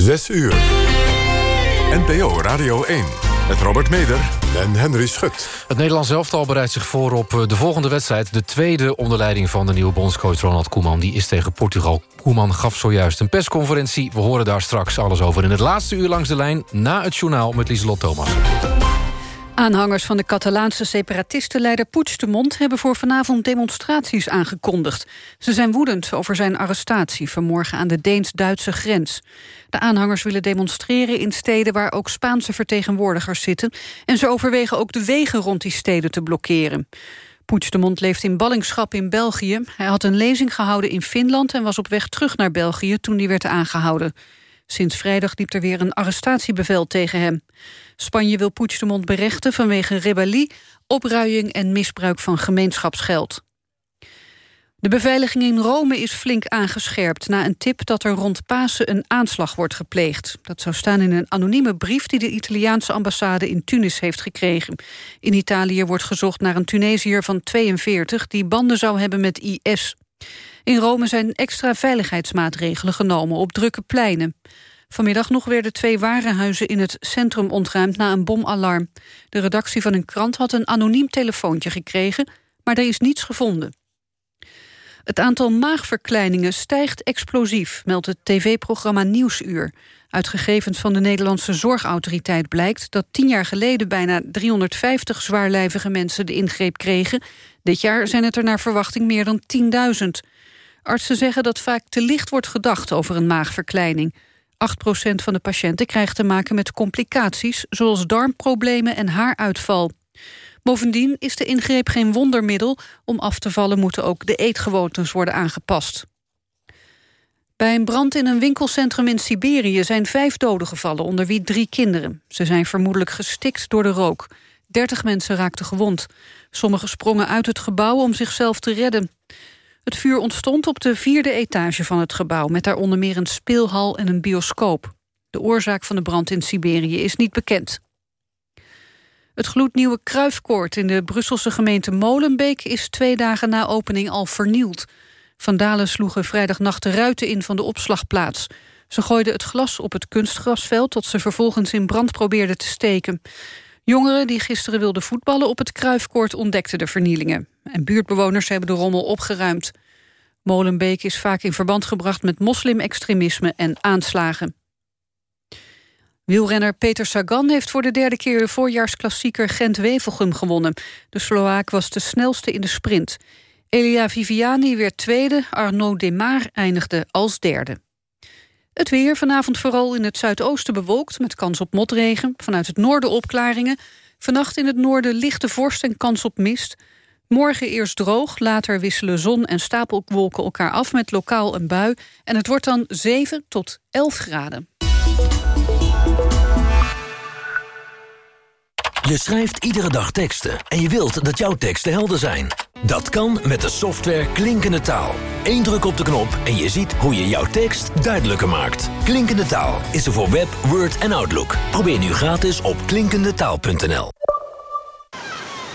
Zes uur. NPO Radio 1. Met Robert Meder en Henry Schut. Het Nederlands elftal bereidt zich voor op eh, de volgende wedstrijd. De tweede onder leiding van de nieuwe bondscoach Ronald Koeman. Die is tegen Portugal. Koeman gaf zojuist een persconferentie. We horen daar straks alles over in het laatste uur langs de lijn... na het journaal met Lieselot Thomas. Aanhangers van de Catalaanse separatistenleider Puigdemont... hebben voor vanavond demonstraties aangekondigd. Ze zijn woedend over zijn arrestatie vanmorgen aan de Deens-Duitse grens. De aanhangers willen demonstreren in steden waar ook Spaanse vertegenwoordigers zitten... en ze overwegen ook de wegen rond die steden te blokkeren. Puigdemont leeft in ballingschap in België. Hij had een lezing gehouden in Finland en was op weg terug naar België toen hij werd aangehouden. Sinds vrijdag liep er weer een arrestatiebevel tegen hem. Spanje wil Puigdemont berechten vanwege rebellie, opruiing en misbruik van gemeenschapsgeld. De beveiliging in Rome is flink aangescherpt... na een tip dat er rond Pasen een aanslag wordt gepleegd. Dat zou staan in een anonieme brief... die de Italiaanse ambassade in Tunis heeft gekregen. In Italië wordt gezocht naar een Tunesiër van 42... die banden zou hebben met IS. In Rome zijn extra veiligheidsmaatregelen genomen op drukke pleinen. Vanmiddag nog werden twee warenhuizen in het centrum ontruimd na een bomalarm. De redactie van een krant had een anoniem telefoontje gekregen, maar er is niets gevonden. Het aantal maagverkleiningen stijgt explosief, meldt het tv-programma Nieuwsuur. Uit gegevens van de Nederlandse Zorgautoriteit blijkt dat tien jaar geleden bijna 350 zwaarlijvige mensen de ingreep kregen. Dit jaar zijn het er naar verwachting meer dan 10.000. Artsen zeggen dat vaak te licht wordt gedacht over een maagverkleining. 8% van de patiënten krijgt te maken met complicaties... zoals darmproblemen en haaruitval. Bovendien is de ingreep geen wondermiddel. Om af te vallen moeten ook de eetgewoontes worden aangepast. Bij een brand in een winkelcentrum in Siberië zijn vijf doden gevallen, onder wie drie kinderen. Ze zijn vermoedelijk gestikt door de rook. Dertig mensen raakten gewond. Sommigen sprongen uit het gebouw om zichzelf te redden. Het vuur ontstond op de vierde etage van het gebouw... met daaronder meer een speelhal en een bioscoop. De oorzaak van de brand in Siberië is niet bekend. Het gloednieuwe Kruifkoord in de Brusselse gemeente Molenbeek... is twee dagen na opening al vernield. Vandalen sloegen vrijdagnacht de ruiten in van de opslagplaats. Ze gooiden het glas op het kunstgrasveld... tot ze vervolgens in brand probeerden te steken. Jongeren die gisteren wilden voetballen op het Kruifkoord ontdekten de vernielingen. En buurtbewoners hebben de rommel opgeruimd. Molenbeek is vaak in verband gebracht met moslimextremisme en aanslagen. Wielrenner Peter Sagan heeft voor de derde keer de voorjaarsklassieker Gent-Wevelgem gewonnen. De Sloaak was de snelste in de sprint. Elia Viviani werd tweede, Arnaud Demar eindigde als derde. Het weer vanavond vooral in het zuidoosten bewolkt... met kans op motregen, vanuit het noorden opklaringen. Vannacht in het noorden lichte vorst en kans op mist. Morgen eerst droog, later wisselen zon en stapelwolken elkaar af... met lokaal een bui, en het wordt dan 7 tot 11 graden. Je schrijft iedere dag teksten en je wilt dat jouw teksten helder zijn. Dat kan met de software Klinkende Taal. Eén druk op de knop en je ziet hoe je jouw tekst duidelijker maakt. Klinkende Taal is er voor Web, Word en Outlook. Probeer nu gratis op klinkendetaal.nl.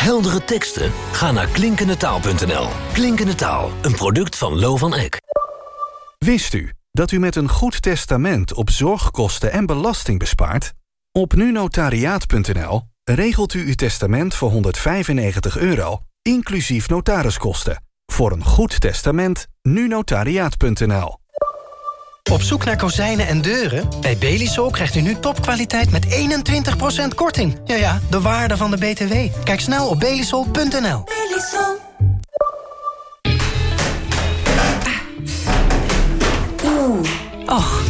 Heldere teksten? Ga naar klinkendetaal.nl. Klinkende Taal, een product van Lo van Eck. Wist u dat u met een goed testament op zorgkosten en belasting bespaart? Op nunotariaat.nl regelt u uw testament voor 195 euro, inclusief notariskosten. Voor een goed testament, nunotariaat.nl. Op zoek naar kozijnen en deuren? Bij Belisol krijgt u nu topkwaliteit met 21% korting. Ja ja, de waarde van de BTW. Kijk snel op belisol.nl. Belisol. Oeh. Och.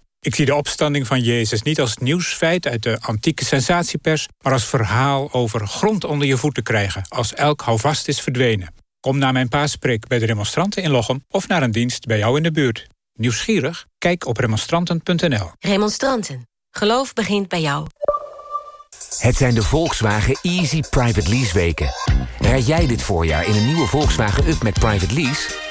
Ik zie de opstanding van Jezus niet als nieuwsfeit uit de antieke sensatiepers... maar als verhaal over grond onder je voeten krijgen... als elk houvast is verdwenen. Kom naar mijn paaspreek bij de demonstranten in Lochem... of naar een dienst bij jou in de buurt. Nieuwsgierig? Kijk op remonstranten.nl. Remonstranten. Geloof begint bij jou. Het zijn de Volkswagen Easy Private Lease weken. Rijd jij dit voorjaar in een nieuwe Volkswagen Up met Private Lease?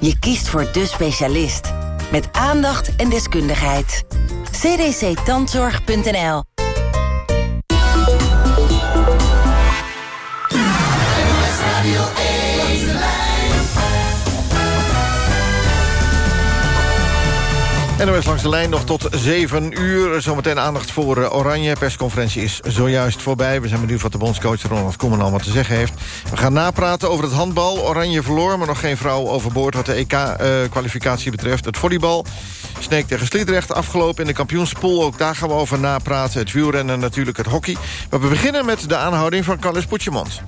Je kiest voor de specialist. Met aandacht en deskundigheid. cdctandzorg.nl NOS langs de lijn nog tot 7 uur. Zometeen aandacht voor uh, Oranje. Persconferentie is zojuist voorbij. We zijn benieuwd wat de bondscoach Ronald Koeman al wat te zeggen heeft. We gaan napraten over het handbal. Oranje verloor, maar nog geen vrouw overboord... wat de EK-kwalificatie betreft. Het volleybal. Sneek tegen Sliedrecht afgelopen in de kampioenspool. Ook daar gaan we over napraten. Het wielrennen en natuurlijk het hockey. Maar we beginnen met de aanhouding van Carles Puigdemont.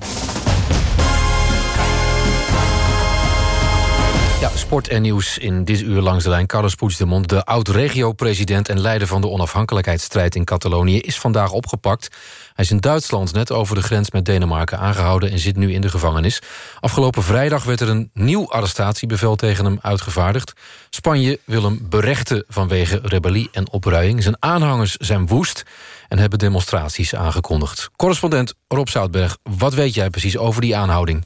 Ja, sport en nieuws in dit uur langs de lijn. Carlos Puigdemont, de oud-regio-president... en leider van de onafhankelijkheidsstrijd in Catalonië... is vandaag opgepakt. Hij is in Duitsland net over de grens met Denemarken aangehouden... en zit nu in de gevangenis. Afgelopen vrijdag werd er een nieuw arrestatiebevel tegen hem uitgevaardigd. Spanje wil hem berechten vanwege rebellie en opruiing. Zijn aanhangers zijn woest en hebben demonstraties aangekondigd. Correspondent Rob Zoutberg, wat weet jij precies over die aanhouding?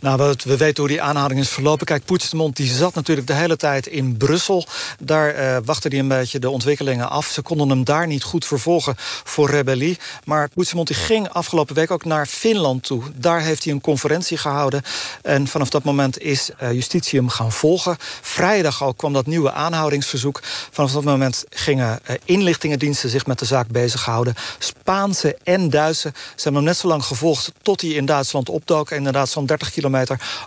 Nou, we, we, weten hoe die aanhouding is verlopen. Kijk, Puigdemont die zat natuurlijk de hele tijd in Brussel. Daar uh, wachtte hij een beetje de ontwikkelingen af. Ze konden hem daar niet goed vervolgen voor rebellie. Maar Puigdemont die ging afgelopen week ook naar Finland toe. Daar heeft hij een conferentie gehouden. En vanaf dat moment is uh, justitie hem gaan volgen. Vrijdag al kwam dat nieuwe aanhoudingsverzoek. Vanaf dat moment gingen uh, inlichtingendiensten zich met de zaak bezighouden. Spaanse en Duitse. Ze hebben hem net zo lang gevolgd tot hij in Duitsland opdook. Inderdaad zo'n 30 kilometer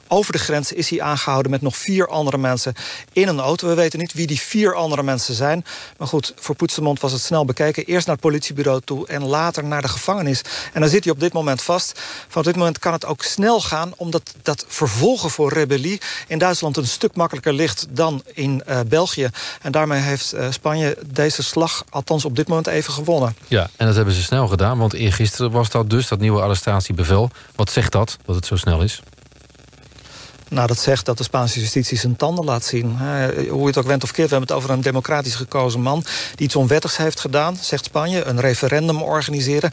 over de grens is hij aangehouden met nog vier andere mensen in een auto. We weten niet wie die vier andere mensen zijn. Maar goed, voor Poetsemond was het snel bekeken. Eerst naar het politiebureau toe en later naar de gevangenis. En dan zit hij op dit moment vast. Van dit moment kan het ook snel gaan... omdat dat vervolgen voor rebellie in Duitsland een stuk makkelijker ligt... dan in uh, België. En daarmee heeft uh, Spanje deze slag althans op dit moment even gewonnen. Ja, en dat hebben ze snel gedaan. Want eergisteren was dat dus, dat nieuwe arrestatiebevel. Wat zegt dat, dat het zo snel is? Nou, dat zegt dat de Spaanse justitie zijn tanden laat zien. Hoe je het ook went of keert, we hebben het over een democratisch gekozen man... die iets onwettigs heeft gedaan, zegt Spanje. Een referendum organiseren.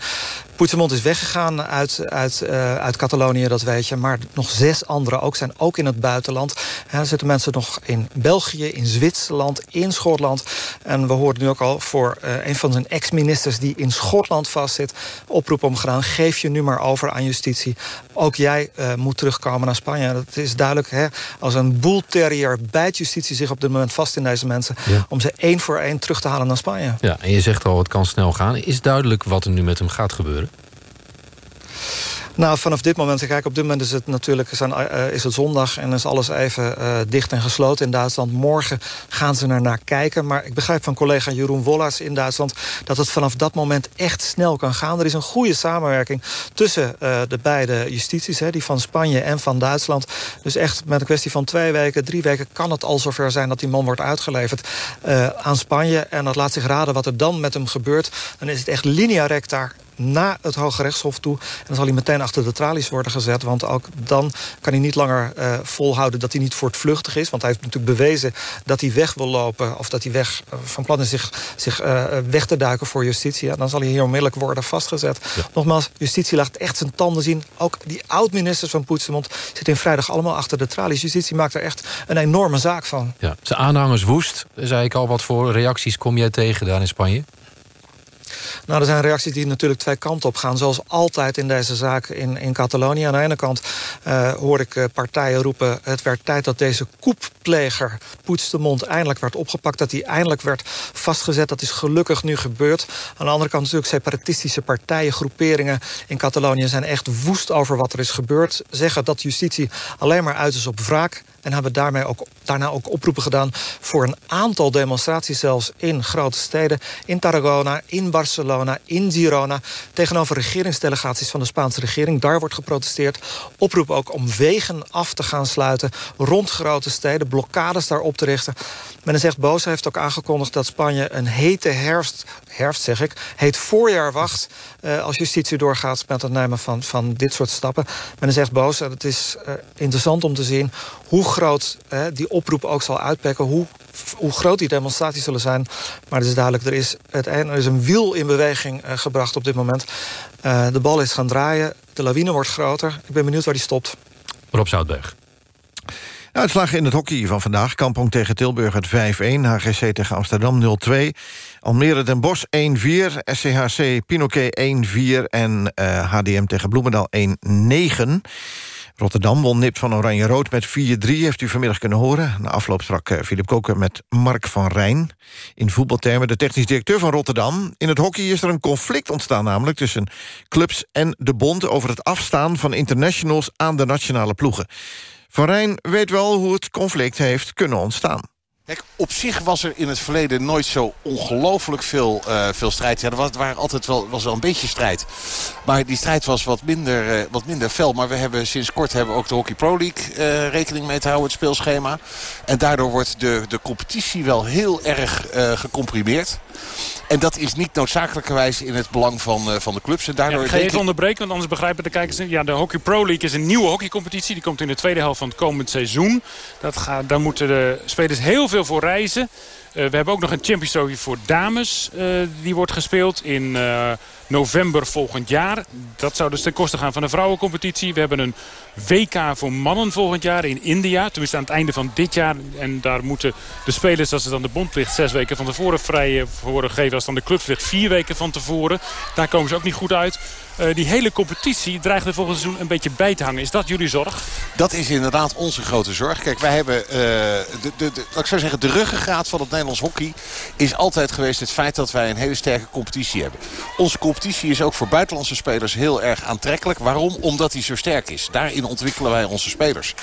Puigdemont is weggegaan uit, uit, uh, uit Catalonië, dat weet je. Maar nog zes anderen ook zijn ook in het buitenland. er zitten mensen nog in België, in Zwitserland, in Schotland. En we hoorden nu ook al voor uh, een van zijn ex-ministers... die in Schotland vastzit, oproep om gedaan... geef je nu maar over aan justitie. Ook jij uh, moet terugkomen naar Spanje. Dat is duidelijk, hè, als een boelterrier bijt justitie zich op dit moment vast in deze mensen... Ja. om ze één voor één terug te halen naar Spanje. Ja, en je zegt al, het kan snel gaan. Is duidelijk wat er nu met hem gaat gebeuren? Nou, vanaf dit moment, kijk, op dit moment is het natuurlijk zijn, uh, is het zondag en is alles even uh, dicht en gesloten in Duitsland. Morgen gaan ze er naar kijken. Maar ik begrijp van collega Jeroen Wollars in Duitsland dat het vanaf dat moment echt snel kan gaan. Er is een goede samenwerking tussen de beide justities, hè, die van Spanje en van Duitsland. Dus echt met een kwestie van twee weken, drie weken kan het al zover zijn dat die man wordt uitgeleverd aan Spanje. En dat laat zich raden wat er dan met hem gebeurt. Dan is het echt linea recta naar het Hoge Rechtshof toe. En dan zal hij meteen achter de tralies worden gezet. Want ook dan kan hij niet langer uh, volhouden dat hij niet voortvluchtig is. Want hij heeft natuurlijk bewezen dat hij weg wil lopen... of dat hij weg, uh, van plan is zich, zich uh, weg te duiken voor justitie. Ja, dan zal hij hier onmiddellijk worden vastgezet. Ja. Nogmaals, justitie laat echt zijn tanden zien. Ook die oud-ministers van Poetsemond zitten in vrijdag allemaal achter de tralies. Justitie maakt er echt een enorme zaak van. Ja, zijn aanhangers woest, zei ik al. Wat voor reacties kom jij tegen daar in Spanje? Nou, er zijn reacties die natuurlijk twee kanten op gaan. Zoals altijd in deze zaak in, in Catalonië. Aan de ene kant uh, hoor ik uh, partijen roepen... het werd tijd dat deze koeppleger, mond eindelijk werd opgepakt. Dat hij eindelijk werd vastgezet. Dat is gelukkig nu gebeurd. Aan de andere kant natuurlijk separatistische partijen, groeperingen in Catalonië... zijn echt woest over wat er is gebeurd. Zeggen dat justitie alleen maar uit is op wraak en hebben daarmee ook, daarna ook oproepen gedaan... voor een aantal demonstraties zelfs in grote steden. In Tarragona, in Barcelona, in Girona. Tegenover regeringsdelegaties van de Spaanse regering. Daar wordt geprotesteerd. Oproep ook om wegen af te gaan sluiten rond grote steden. Blokkades daar op te richten. Men echt boos. Heeft ook aangekondigd dat Spanje een hete herfst... herfst zeg ik, heet voorjaar wacht... Uh, als justitie doorgaat met het nemen van, van dit soort stappen. Men is echt boos. En het is uh, interessant om te zien hoe groot hè, die oproep ook zal uitpakken... Hoe, hoe groot die demonstraties zullen zijn. Maar het is duidelijk, er is, het, er is een wiel in beweging uh, gebracht op dit moment. Uh, de bal is gaan draaien, de lawine wordt groter. Ik ben benieuwd waar die stopt. Rob Zoutberg. Uitslag in het hockey van vandaag. Kampong tegen Tilburg het 5-1. HGC tegen Amsterdam 0-2. Almere Den Bosch 1-4. SCHC Pinoquet 1-4. En HDM tegen Bloemendaal 1-9. Rotterdam won nip van Oranje-Rood met 4-3, heeft u vanmiddag kunnen horen. Na afloop sprak Filip Koker met Mark van Rijn. In voetbaltermen de technisch directeur van Rotterdam. In het hockey is er een conflict ontstaan namelijk... tussen clubs en de bond over het afstaan van internationals... aan de nationale ploegen. Van Rijn weet wel hoe het conflict heeft kunnen ontstaan. Kijk, op zich was er in het verleden nooit zo ongelooflijk veel, uh, veel strijd. Ja, er was, waren altijd wel, was wel een beetje strijd. Maar die strijd was wat minder, uh, wat minder fel. Maar we hebben sinds kort hebben ook de Hockey Pro League uh, rekening mee te houden, het speelschema. En daardoor wordt de, de competitie wel heel erg gecomprimeerd. En dat is niet noodzakelijkerwijs in het belang van, van de clubs. En daardoor ja, ik ga even onderbreken, want anders begrijpen de kijkers... Ja, de Hockey Pro League is een nieuwe hockeycompetitie. Die komt in de tweede helft van het komend seizoen. Dat gaat, daar moeten de spelers heel veel voor reizen. Uh, we hebben ook nog een Champions Trophy voor dames. Uh, die wordt gespeeld in november volgend jaar. Dat zou dus ten koste gaan van de vrouwencompetitie. We hebben een WK voor mannen volgend jaar in India. Tenminste aan het einde van dit jaar. En daar moeten de spelers, als ze dan de bondplicht zes weken van tevoren vrij voor geven. Als dan de clubsplicht vier weken van tevoren. Daar komen ze ook niet goed uit. Uh, die hele competitie dreigt er volgend seizoen een beetje bij te hangen. Is dat jullie zorg? Dat is inderdaad onze grote zorg. Kijk, wij hebben, uh, de, de, de, ik zou zeggen, de ruggengraat van het Nederlands hockey... is altijd geweest het feit dat wij een hele sterke competitie hebben. Onze competitie is ook voor buitenlandse spelers heel erg aantrekkelijk. Waarom? Omdat die zo sterk is. Daarin ontwikkelen wij onze spelers.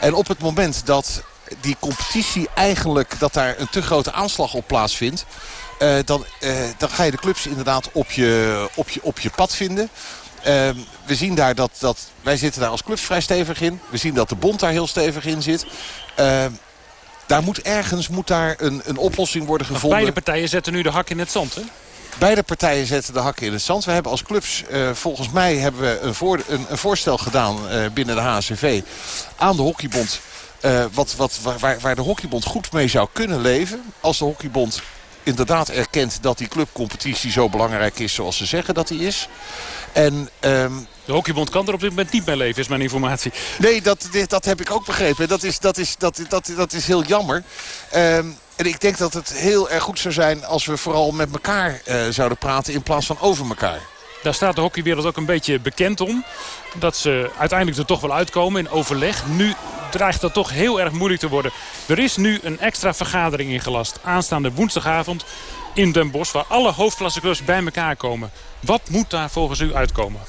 En op het moment dat die competitie eigenlijk, dat daar een te grote aanslag op plaatsvindt... Uh, dan, uh, dan ga je de clubs inderdaad op je, op je, op je pad vinden. Uh, we zien daar dat, dat... Wij zitten daar als clubs vrij stevig in. We zien dat de bond daar heel stevig in zit. daar moet ergens moet daar een, een oplossing worden gevonden. Maar beide partijen zetten nu de hak in het zand, hè? Beide partijen zetten de hakken in het zand. We hebben als clubs, uh, volgens mij hebben we een, voor, een, een voorstel gedaan uh, binnen de HCV aan de hockeybond. Uh, wat, wat, waar, waar de hockeybond goed mee zou kunnen leven. Als de hockeybond inderdaad erkent dat die clubcompetitie zo belangrijk is zoals ze zeggen dat die is. En, um, de hockeybond kan er op dit moment niet mee leven, is mijn informatie. Nee, dat, dat heb ik ook begrepen. Dat is, dat is, dat, dat, dat is heel jammer. Um, en ik denk dat het heel erg goed zou zijn als we vooral met elkaar uh, zouden praten in plaats van over elkaar. Daar staat de hockeywereld ook een beetje bekend om. Dat ze uiteindelijk er toch wel uitkomen in overleg. Nu dreigt dat toch heel erg moeilijk te worden. Er is nu een extra vergadering ingelast. Aanstaande woensdagavond in Den Bosch. Waar alle hoofdklasseclubs bij elkaar komen. Wat moet daar volgens u uitkomen?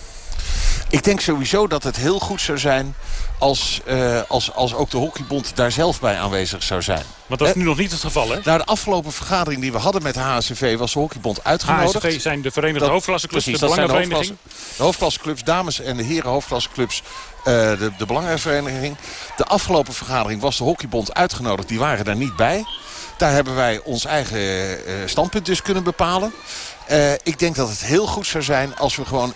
Ik denk sowieso dat het heel goed zou zijn als, uh, als, als ook de hockeybond daar zelf bij aanwezig zou zijn. Want dat is nu nog niet het geval, hè? Nou, de afgelopen vergadering die we hadden met de HSV was de hockeybond uitgenodigd. HSV zijn de Verenigde Hoofdklasseclubs, de belangenvereniging. De hoofdklasseclubs, dames en de heren hoofdklasseclubs, uh, de, de belangenvereniging. De afgelopen vergadering was de hockeybond uitgenodigd. Die waren daar niet bij. Daar hebben wij ons eigen uh, standpunt dus kunnen bepalen. Uh, ik denk dat het heel goed zou zijn als we gewoon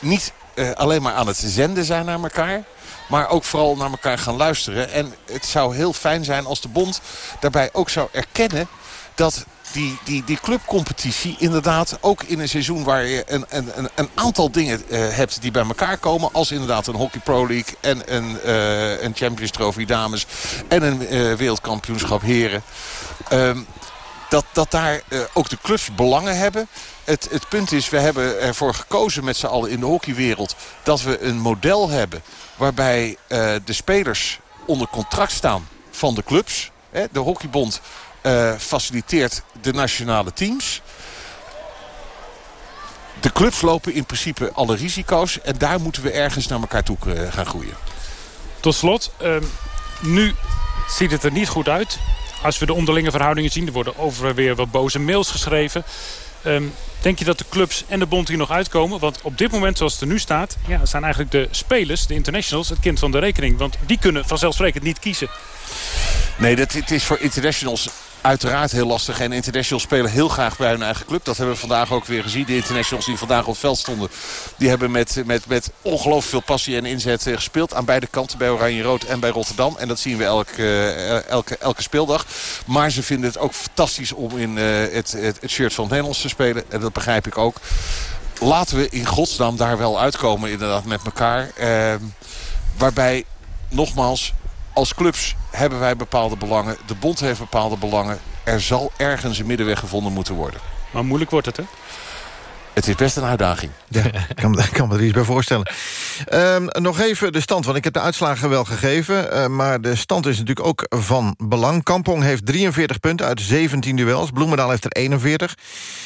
niet alleen maar aan het zenden zijn naar elkaar. Maar ook vooral naar elkaar gaan luisteren. En het zou heel fijn zijn als de bond daarbij ook zou erkennen dat die, die, die clubcompetitie inderdaad ook in een seizoen waar je een, een, een aantal dingen uh, hebt die bij elkaar komen. Als inderdaad een Hockey Pro League en een, uh, een Champions Trophy dames en een uh, wereldkampioenschap heren. Um, dat, dat daar uh, ook de clubs belangen hebben. Het, het punt is, we hebben ervoor gekozen met z'n allen in de hockeywereld... dat we een model hebben waarbij uh, de spelers onder contract staan van de clubs. Hè, de hockeybond uh, faciliteert de nationale teams. De clubs lopen in principe alle risico's. En daar moeten we ergens naar elkaar toe gaan groeien. Tot slot, uh, nu ziet het er niet goed uit als we de onderlinge verhoudingen zien... er worden over weer wat boze mails geschreven. Um, denk je dat de clubs en de bond hier nog uitkomen? Want op dit moment, zoals het er nu staat... Ja, zijn eigenlijk de spelers, de internationals, het kind van de rekening. Want die kunnen vanzelfsprekend niet kiezen. Nee, dat, het is voor internationals uiteraard heel lastig. En internationals spelen heel graag bij hun eigen club. Dat hebben we vandaag ook weer gezien. De internationals die vandaag op het veld stonden... die hebben met, met, met ongelooflijk veel passie en inzet gespeeld. Aan beide kanten, bij Oranje-Rood en bij Rotterdam. En dat zien we elke, elke, elke speeldag. Maar ze vinden het ook fantastisch om in uh, het, het, shirt van het Nederlands te spelen. En dat begrijp ik ook. Laten we in godsnaam daar wel uitkomen inderdaad met elkaar. Uh, waarbij, nogmaals, als clubs hebben wij bepaalde belangen. De bond heeft bepaalde belangen. Er zal ergens een middenweg gevonden moeten worden. Maar moeilijk wordt het, hè? Het is best een uitdaging. Ja, ik kan, kan me er iets bij voorstellen. Um, nog even de stand, want ik heb de uitslagen wel gegeven. Uh, maar de stand is natuurlijk ook van belang. Kampong heeft 43 punten uit 17 duels. Bloemendaal heeft er 41.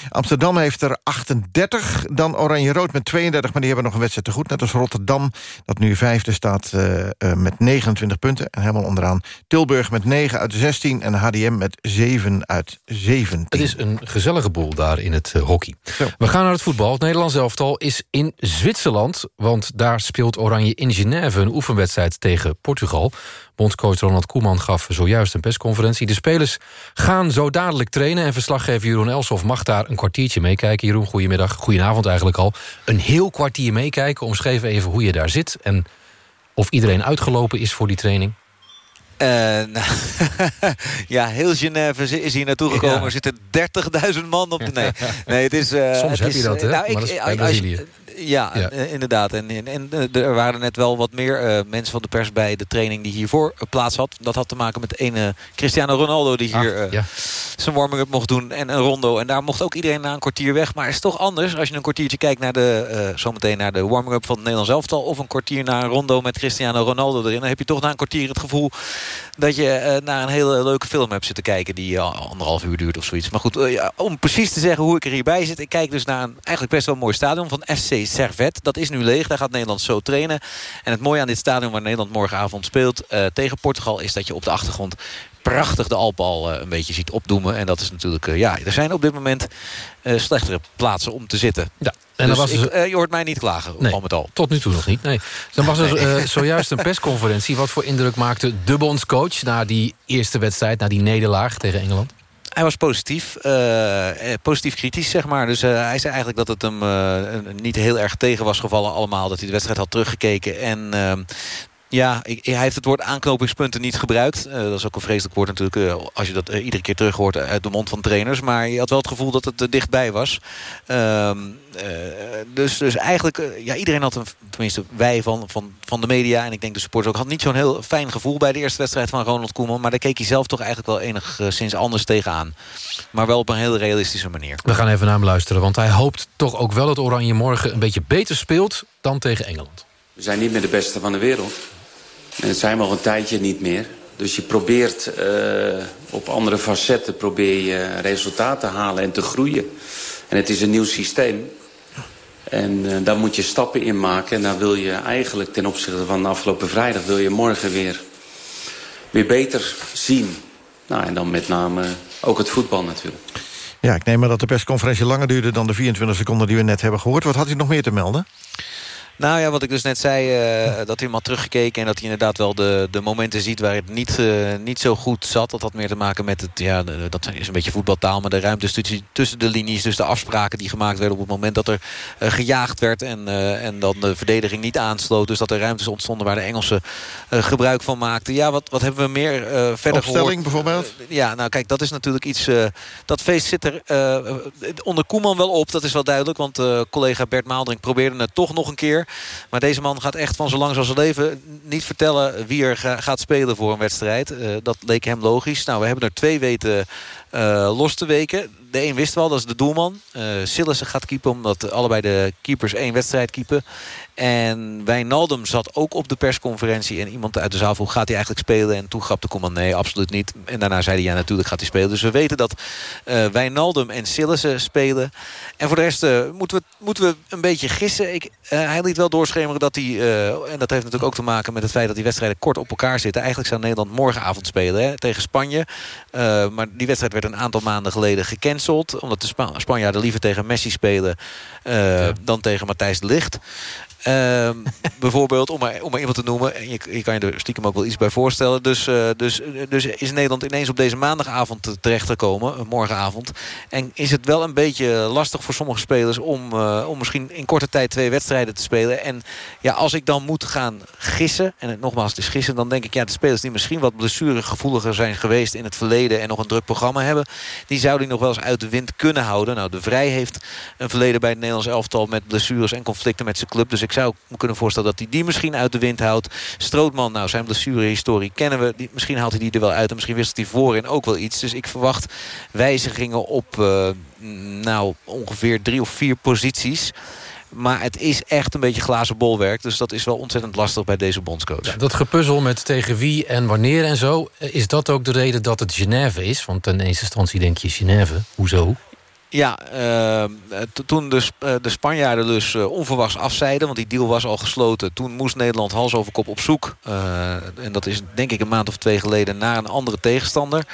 Amsterdam heeft er 38. Dan Oranje-Rood met 32, maar die hebben nog een wedstrijd te goed. Net als Rotterdam, dat nu vijfde staat uh, uh, met 29 punten. En helemaal onderaan Tilburg met 9 uit 16. En HDM met 7 uit 17. Het is een gezellige boel daar in het hockey. Zo. We gaan naar het voetbal. Het Nederlands elftal is in Zwitserland... want daar speelt Oranje in Genève een oefenwedstrijd tegen Portugal. Bondscoach Ronald Koeman gaf zojuist een persconferentie. De spelers gaan zo dadelijk trainen... en verslaggever Jeroen Elsof mag daar een kwartiertje meekijken. Jeroen, goedemiddag, goedenavond eigenlijk al. Een heel kwartier meekijken, omschreef even hoe je daar zit... en of iedereen uitgelopen is voor die training. Uh, nou, ja, heel Genève is hier naartoe gekomen. Ja. Er zitten 30.000 man op de... Nee, nee het is... Uh, Soms het heb is, je dat, hè? Nou, ik, dat Brazilië. Ja, ja. Inderdaad. En, en, en er waren net wel wat meer uh, mensen van de pers bij de training die hiervoor plaats had. Dat had te maken met ene Cristiano Ronaldo die hier Ach, ja. zijn warming-up mocht doen. En een rondo. En daar mocht ook iedereen na een kwartier weg. Maar het is toch anders als je een kwartiertje kijkt naar de, zometeen naar de warming-up van het Nederlands elftal. Of een kwartier naar een rondo met Cristiano Ronaldo erin. Dan heb je toch na een kwartier het gevoel dat je naar een hele leuke film hebt zitten kijken. Die anderhalf uur duurt of zoiets. Maar goed, om precies te zeggen hoe ik er hierbij zit. Ik kijk dus naar een eigenlijk best wel mooi stadion van FC Servet. Dat is nu leeg, daar gaat Nederland zo trainen. En het mooie aan dit stadion waar Nederland morgenavond speelt... Tegen Portugal is dat je op de achtergrond prachtig de Alpen al uh, een beetje ziet opdoemen. En dat is natuurlijk, uh, ja, er zijn op dit moment uh, slechtere plaatsen om te zitten. Ja. En dus was ik, uh, je hoort mij niet klagen, nee, al met al. Tot nu toe nog niet, nee. Dan was er uh, zojuist een persconferentie. Wat voor indruk maakte de bondscoach... na die eerste wedstrijd, na die nederlaag tegen Engeland? Hij was positief, uh, positief kritisch, zeg maar. Dus uh, hij zei eigenlijk dat het hem uh, niet heel erg tegen was gevallen allemaal. Dat hij de wedstrijd had teruggekeken. En ja, hij heeft het woord aanknopingspunten niet gebruikt. Uh, dat is ook een vreselijk woord natuurlijk... Uh, als je dat uh, iedere keer terug hoort uit de mond van trainers. Maar je had wel het gevoel dat het er dichtbij was. Ehm, dus, dus eigenlijk... ja, iedereen had, een, tenminste wij van, van, van de media... en ik denk de supporters ook... had niet zo'n heel fijn gevoel bij de eerste wedstrijd van Ronald Koeman. Maar daar keek hij zelf toch eigenlijk wel enigszins anders tegenaan. Maar wel op een heel realistische manier. We gaan even naar hem luisteren. Want hij hoopt toch ook wel dat Oranje morgen een beetje beter speelt... dan tegen Engeland. We zijn niet meer de beste van de wereld. En het zijn we al een tijdje niet meer. Dus je probeert uh, op andere facetten probeer je resultaten te halen en te groeien. En het is een nieuw systeem. En eh, daar moet je stappen in maken. En daar wil je eigenlijk ten opzichte van de afgelopen vrijdag... wil je morgen weer, weer beter zien. Nou, en dan met name ook het voetbal natuurlijk. Ja, ik neem maar dat de persconferentie langer duurde... dan de 24 seconden die we net hebben gehoord. Wat had u nog meer te melden? Nou ja, wat ik dus net zei, uh, dat hij hem had teruggekeken... en dat hij inderdaad wel de, de momenten ziet waar het niet, uh, niet zo goed zat. Dat had meer te maken met het, ja, dat is een beetje voetbaltaal... maar de ruimte tussen, de linies, dus de afspraken die gemaakt werden... op het moment dat er uh, gejaagd werd en, en dan de verdediging niet aansloot. Dus dat er ruimtes ontstonden waar de Engelsen gebruik van maakten. Ja, wat, wat hebben we meer verder Opstelling gehoord? bijvoorbeeld? ja, nou kijk, dat is natuurlijk iets... dat feest zit er onder Koeman wel op, dat is wel duidelijk. Want collega Bert Maaldring probeerde het toch nog een keer... Maar deze man gaat echt van zo lang als zijn leven niet vertellen wie er gaat spelen voor een wedstrijd. Uh, dat leek hem logisch. Nou, we hebben er twee weten los te weken. De een wist wel, dat is de doelman. Uh, gaat keepen omdat allebei de keepers één wedstrijd keepen. En Wijnaldum zat ook op de persconferentie. En iemand uit de zaal vroeg, gaat hij eigenlijk spelen? En toen grapte Koeman, nee, absoluut niet. En daarna zei hij, ja, natuurlijk gaat hij spelen. Dus we weten dat uh, Wijnaldum en Sillissen spelen. En voor de rest moeten, we, moeten we een beetje gissen. Ik, hij liet wel doorschemeren dat hij... en dat heeft natuurlijk ook te maken met het feit dat die wedstrijden kort op elkaar zitten. Eigenlijk zou Nederland morgenavond spelen hè, tegen Spanje. maar die wedstrijd werd een aantal maanden geleden gecanceld. Omdat de Spa Spanjaarden liever tegen Messi spelen ja. dan tegen Matthijs de Ligt. Uh, bijvoorbeeld, om maar, om maar iemand te noemen. Je, je kan je er stiekem ook wel iets bij voorstellen. Dus, uh, dus, dus is Nederland ineens op deze maandagavond terechtgekomen. Morgenavond. En is het wel een beetje lastig voor sommige spelers... om, uh, om misschien in korte tijd twee wedstrijden te spelen. En ja, als ik dan moet gaan gissen... en het, nogmaals, het is gissen... dan denk ik, ja, de spelers die misschien wat blessuregevoeliger zijn geweest... in het verleden en nog een druk programma hebben... die zouden nog wel eens uit de wind kunnen houden. Nou, De Vrij heeft een verleden bij het Nederlands elftal... met blessures en conflicten met zijn club. Dus ik zou me kunnen voorstellen dat hij die misschien uit de wind houdt. Strootman, nou zijn blessurehistorie kennen we. Die, misschien haalt hij die er wel uit. En misschien wist hij voorin ook wel iets. Dus ik verwacht wijzigingen op uh, nou, ongeveer drie of vier posities. Maar het is echt een beetje glazen bolwerk. Dus dat is wel ontzettend lastig bij deze bondscoach. Dat gepuzzel met tegen wie en wanneer en zo... is dat ook de reden dat het Genève is? Want in eerste instantie denk je Genève. Hoezo? Ja, uh, toen de, de Spanjaarden dus uh, onverwachts afzeiden... want die deal was al gesloten... toen moest Nederland hals over kop op zoek. Uh, en dat is denk ik een maand of twee geleden... naar een andere tegenstander.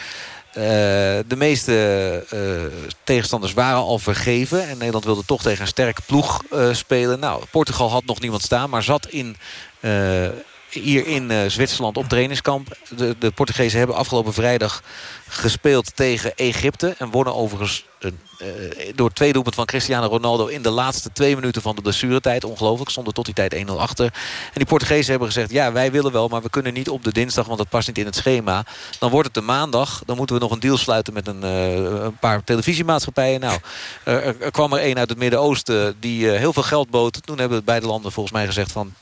de meeste tegenstanders waren al vergeven. En Nederland wilde toch tegen een sterke ploeg spelen. Nou, Portugal had nog niemand staan... maar zat in hier in Zwitserland op trainingskamp. De, de Portugezen hebben afgelopen vrijdag gespeeld tegen Egypte. En wonnen overigens uh, door twee doelpunten van Cristiano Ronaldo... in de laatste twee minuten van de blessuretijd. Ongelooflijk, stonden tot die tijd 1-0 achter. En die Portugezen hebben gezegd... ja, wij willen wel, maar we kunnen niet op de dinsdag... want dat past niet in het schema. Dan wordt het de maandag. Dan moeten we nog een deal sluiten met een, uh, een paar televisiemaatschappijen. Nou, er, er, kwam er één uit het Midden-Oosten... die heel veel geld bood. Toen hebben beide landen volgens mij gezegd van...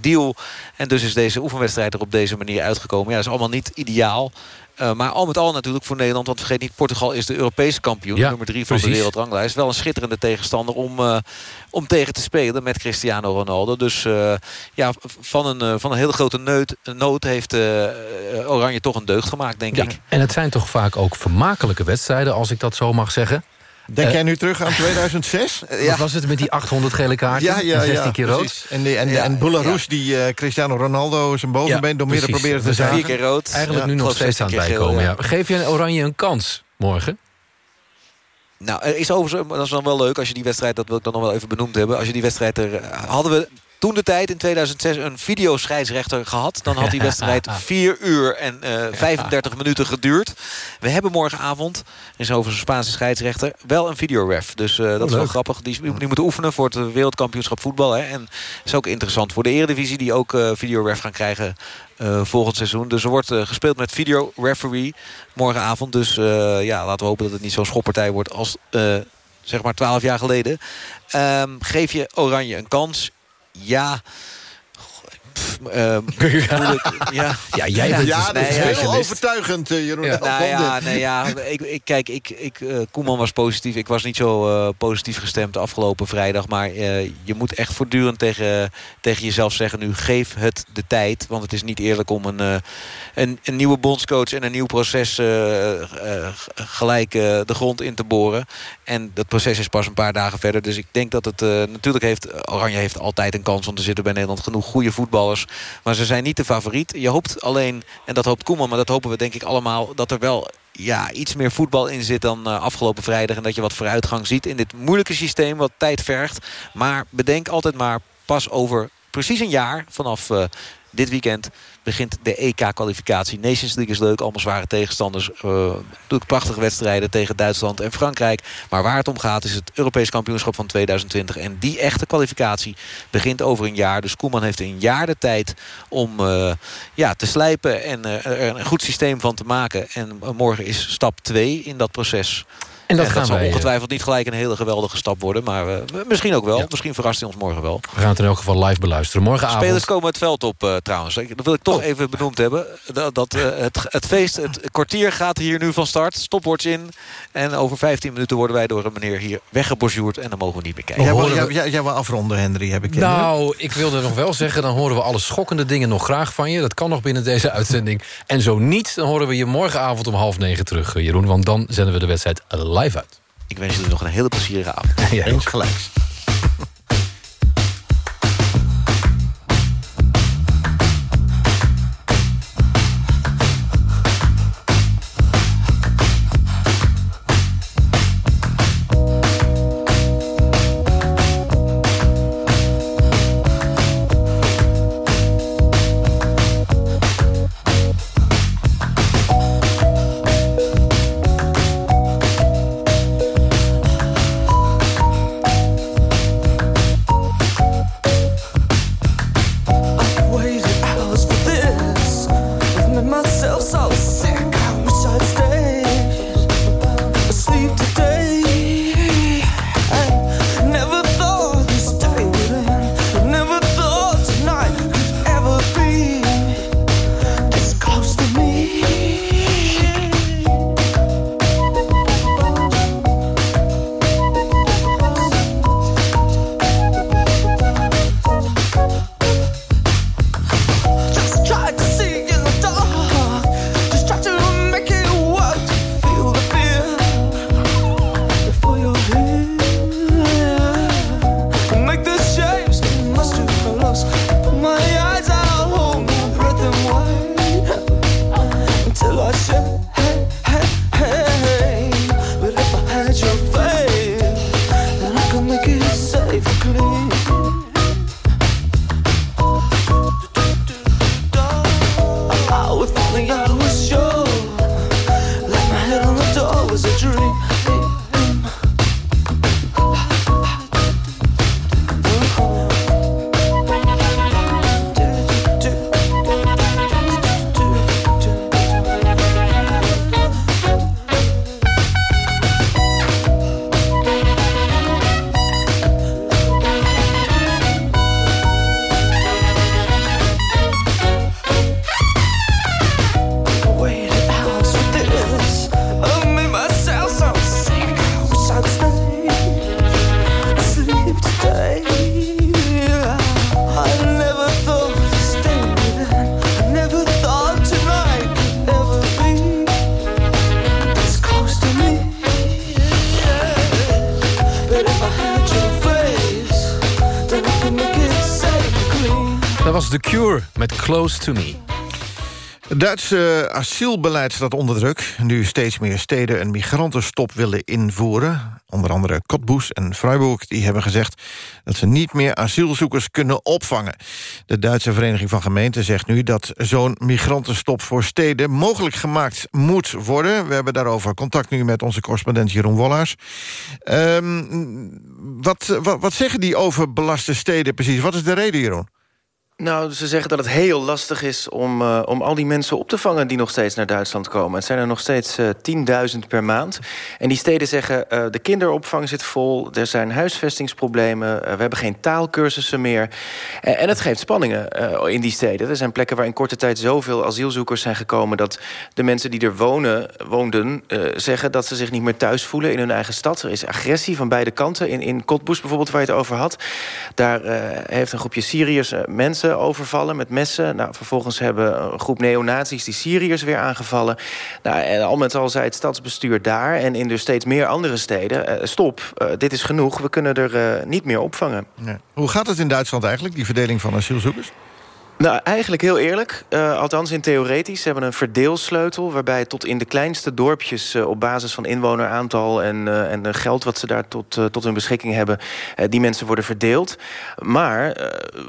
deal. En dus is deze oefenwedstrijd er op deze manier uitgekomen. Ja, dat is allemaal niet ideaal. Uh, maar al met al natuurlijk voor Nederland. Want vergeet niet, Portugal is de Europese kampioen. Ja, nummer drie van precies. de wereldranglijst. Wel een schitterende tegenstander om, uh, om tegen te spelen met Cristiano Ronaldo. Dus uh, ja, van een, van een hele grote neut, nood heeft Oranje toch een deugd gemaakt, denk ja, ik. En het zijn toch vaak ook vermakelijke wedstrijden, als ik dat zo mag zeggen. Denk jij nu terug aan 2006? Wat was het met die 800 gele kaarten ja, ja, en 16 ja, keer rood? En, die, en, ja, en Belarus die uh, Cristiano Ronaldo zijn bovenbeen Ja, door midden probeerde te zagen. Vier keer rood. Eigenlijk Ja, nu nog steeds aan het 16 keer bijkomen. geel. Geef je Oranje een kans morgen? Nou, er is overigens, dat is dan wel leuk als je die wedstrijd, dat wil ik dan nog wel even benoemd hebben. Als je die wedstrijd er, hadden we toen de tijd in 2006 een videoscheidsrechter gehad. Dan had die wedstrijd 4 uur en uh, 35 minuten geduurd. We hebben morgenavond, is over een Spaanse scheidsrechter, wel een videoref. Dus uh, dat Oh, is wel grappig. Die, die moeten oefenen voor het wereldkampioenschap voetbal. Hè. En is ook interessant voor de Eredivisie die ook uh, videoref gaan krijgen uh, volgend seizoen. Dus er wordt uh, gespeeld met video referee morgenavond. Dus uh, ja, laten we hopen dat het niet zo'n schoppartij wordt als zeg maar 12 jaar geleden. Um, geef je Oranje een kans? Ja, ehm, moeilijk. ja. ja, jij bent Ja, dat is specialist. heel overtuigend, eh, Jeroen. Ja. Nou ja, nee, ja ik, ik, kijk, ik, ik, eh, Koeman was positief. Ik was niet zo eh, positief gestemd afgelopen vrijdag. Maar je moet echt voortdurend tegen, tegen jezelf zeggen... nu geef het de tijd. Want het is niet eerlijk om een, een, een nieuwe bondscoach... en een nieuw proces gelijk de grond in te boren. En dat proces is pas een paar dagen verder. Dus ik denk dat het... natuurlijk heeft Oranje heeft altijd een kans... want er zitten bij Nederland genoeg goede Maar ze zijn niet de favoriet. Je hoopt alleen, en dat hoopt Koeman... maar dat hopen we denk ik allemaal... dat er wel ja, iets meer voetbal in zit dan eh, afgelopen vrijdag. En dat je wat vooruitgang ziet in dit moeilijke systeem wat tijd vergt. Maar bedenk altijd maar pas over precies een jaar vanaf eh, dit weekend begint de EK-kwalificatie. Nations League is leuk, allemaal zware tegenstanders. Uh, natuurlijk prachtige wedstrijden tegen Duitsland en Frankrijk. Maar waar het om gaat is het Europees kampioenschap van 2020. En die echte kwalificatie begint over een jaar. Dus Koeman heeft een jaar de tijd om uh, ja, te slijpen en uh, er een goed systeem van te maken. En morgen is stap 2 in dat proces. En dat, en gaan dat zal wij, ongetwijfeld niet gelijk een hele geweldige stap worden. Maar uh, misschien ook wel. Ja. Misschien verrast hij ons morgen wel. We gaan het in elk geval live beluisteren. Morgenavond... Spelers komen het veld op uh, trouwens. Dat wil ik toch oh. even benoemd hebben. Dat, dat uh, het, het feest, het kwartier gaat hier nu van start. Stopwatch in. En over 15 minuten worden wij door een meneer hier weggebonjourd. En dan mogen we niet meer kijken. Jij, wil, jij, jij, jij wil afronden, Henry, heb ik Nou, ik wilde nog wel zeggen... dan horen we alle schokkende dingen nog graag van je. Dat kan nog binnen deze uitzending. En zo niet, dan horen we je morgenavond om half negen terug, Jeroen. Want dan zenden we de wedstrijd live uit. Ik wens jullie nog een hele plezierige avond. Ja, Eens gelijks. Close to Me. Het Duitse asielbeleid staat onder druk. Nu steeds meer steden een migrantenstop willen invoeren. Onder andere Cottbus en Freiburg die hebben gezegd... dat ze niet meer asielzoekers kunnen opvangen. De Duitse Vereniging van Gemeenten zegt nu... dat zo'n migrantenstop voor steden mogelijk gemaakt moet worden. We hebben daarover contact nu met onze correspondent Jeroen Wollaars. Um, wat, wat, wat zeggen die overbelaste steden precies? Wat is de reden, Jeroen? Nou, ze zeggen dat het heel lastig is om, uh, om al die mensen op te vangen... die nog steeds naar Duitsland komen. Het zijn er nog steeds uh, 10.000 per maand. En die steden zeggen, uh, de kinderopvang zit vol... er zijn huisvestingsproblemen, we hebben geen taalkursussen meer. en het geeft spanningen in die steden. Er zijn plekken waar in korte tijd zoveel asielzoekers zijn gekomen... dat de mensen die er wonen, woonden zeggen dat ze zich niet meer thuis voelen... in hun eigen stad. Er is agressie van beide kanten. In, in Cottbus bijvoorbeeld, waar je het over had... daar heeft een groepje Syriërs mensen overvallen met messen. Nou, vervolgens hebben een groep neonazies die Syriërs weer aangevallen. Nou, en al met al zei het stadsbestuur daar en in dus steeds meer andere steden... Uh, stop, uh, dit is genoeg, we kunnen er niet meer opvangen. Hoe gaat het in Duitsland eigenlijk, die verdeling van asielzoekers? Nou, eigenlijk heel eerlijk. Uh, althans in theoretisch. Ze hebben een verdeelsleutel... waarbij tot in de kleinste dorpjes uh, op basis van inwoneraantal... en, uh, en geld wat ze daar tot, tot hun beschikking hebben... die mensen worden verdeeld. Maar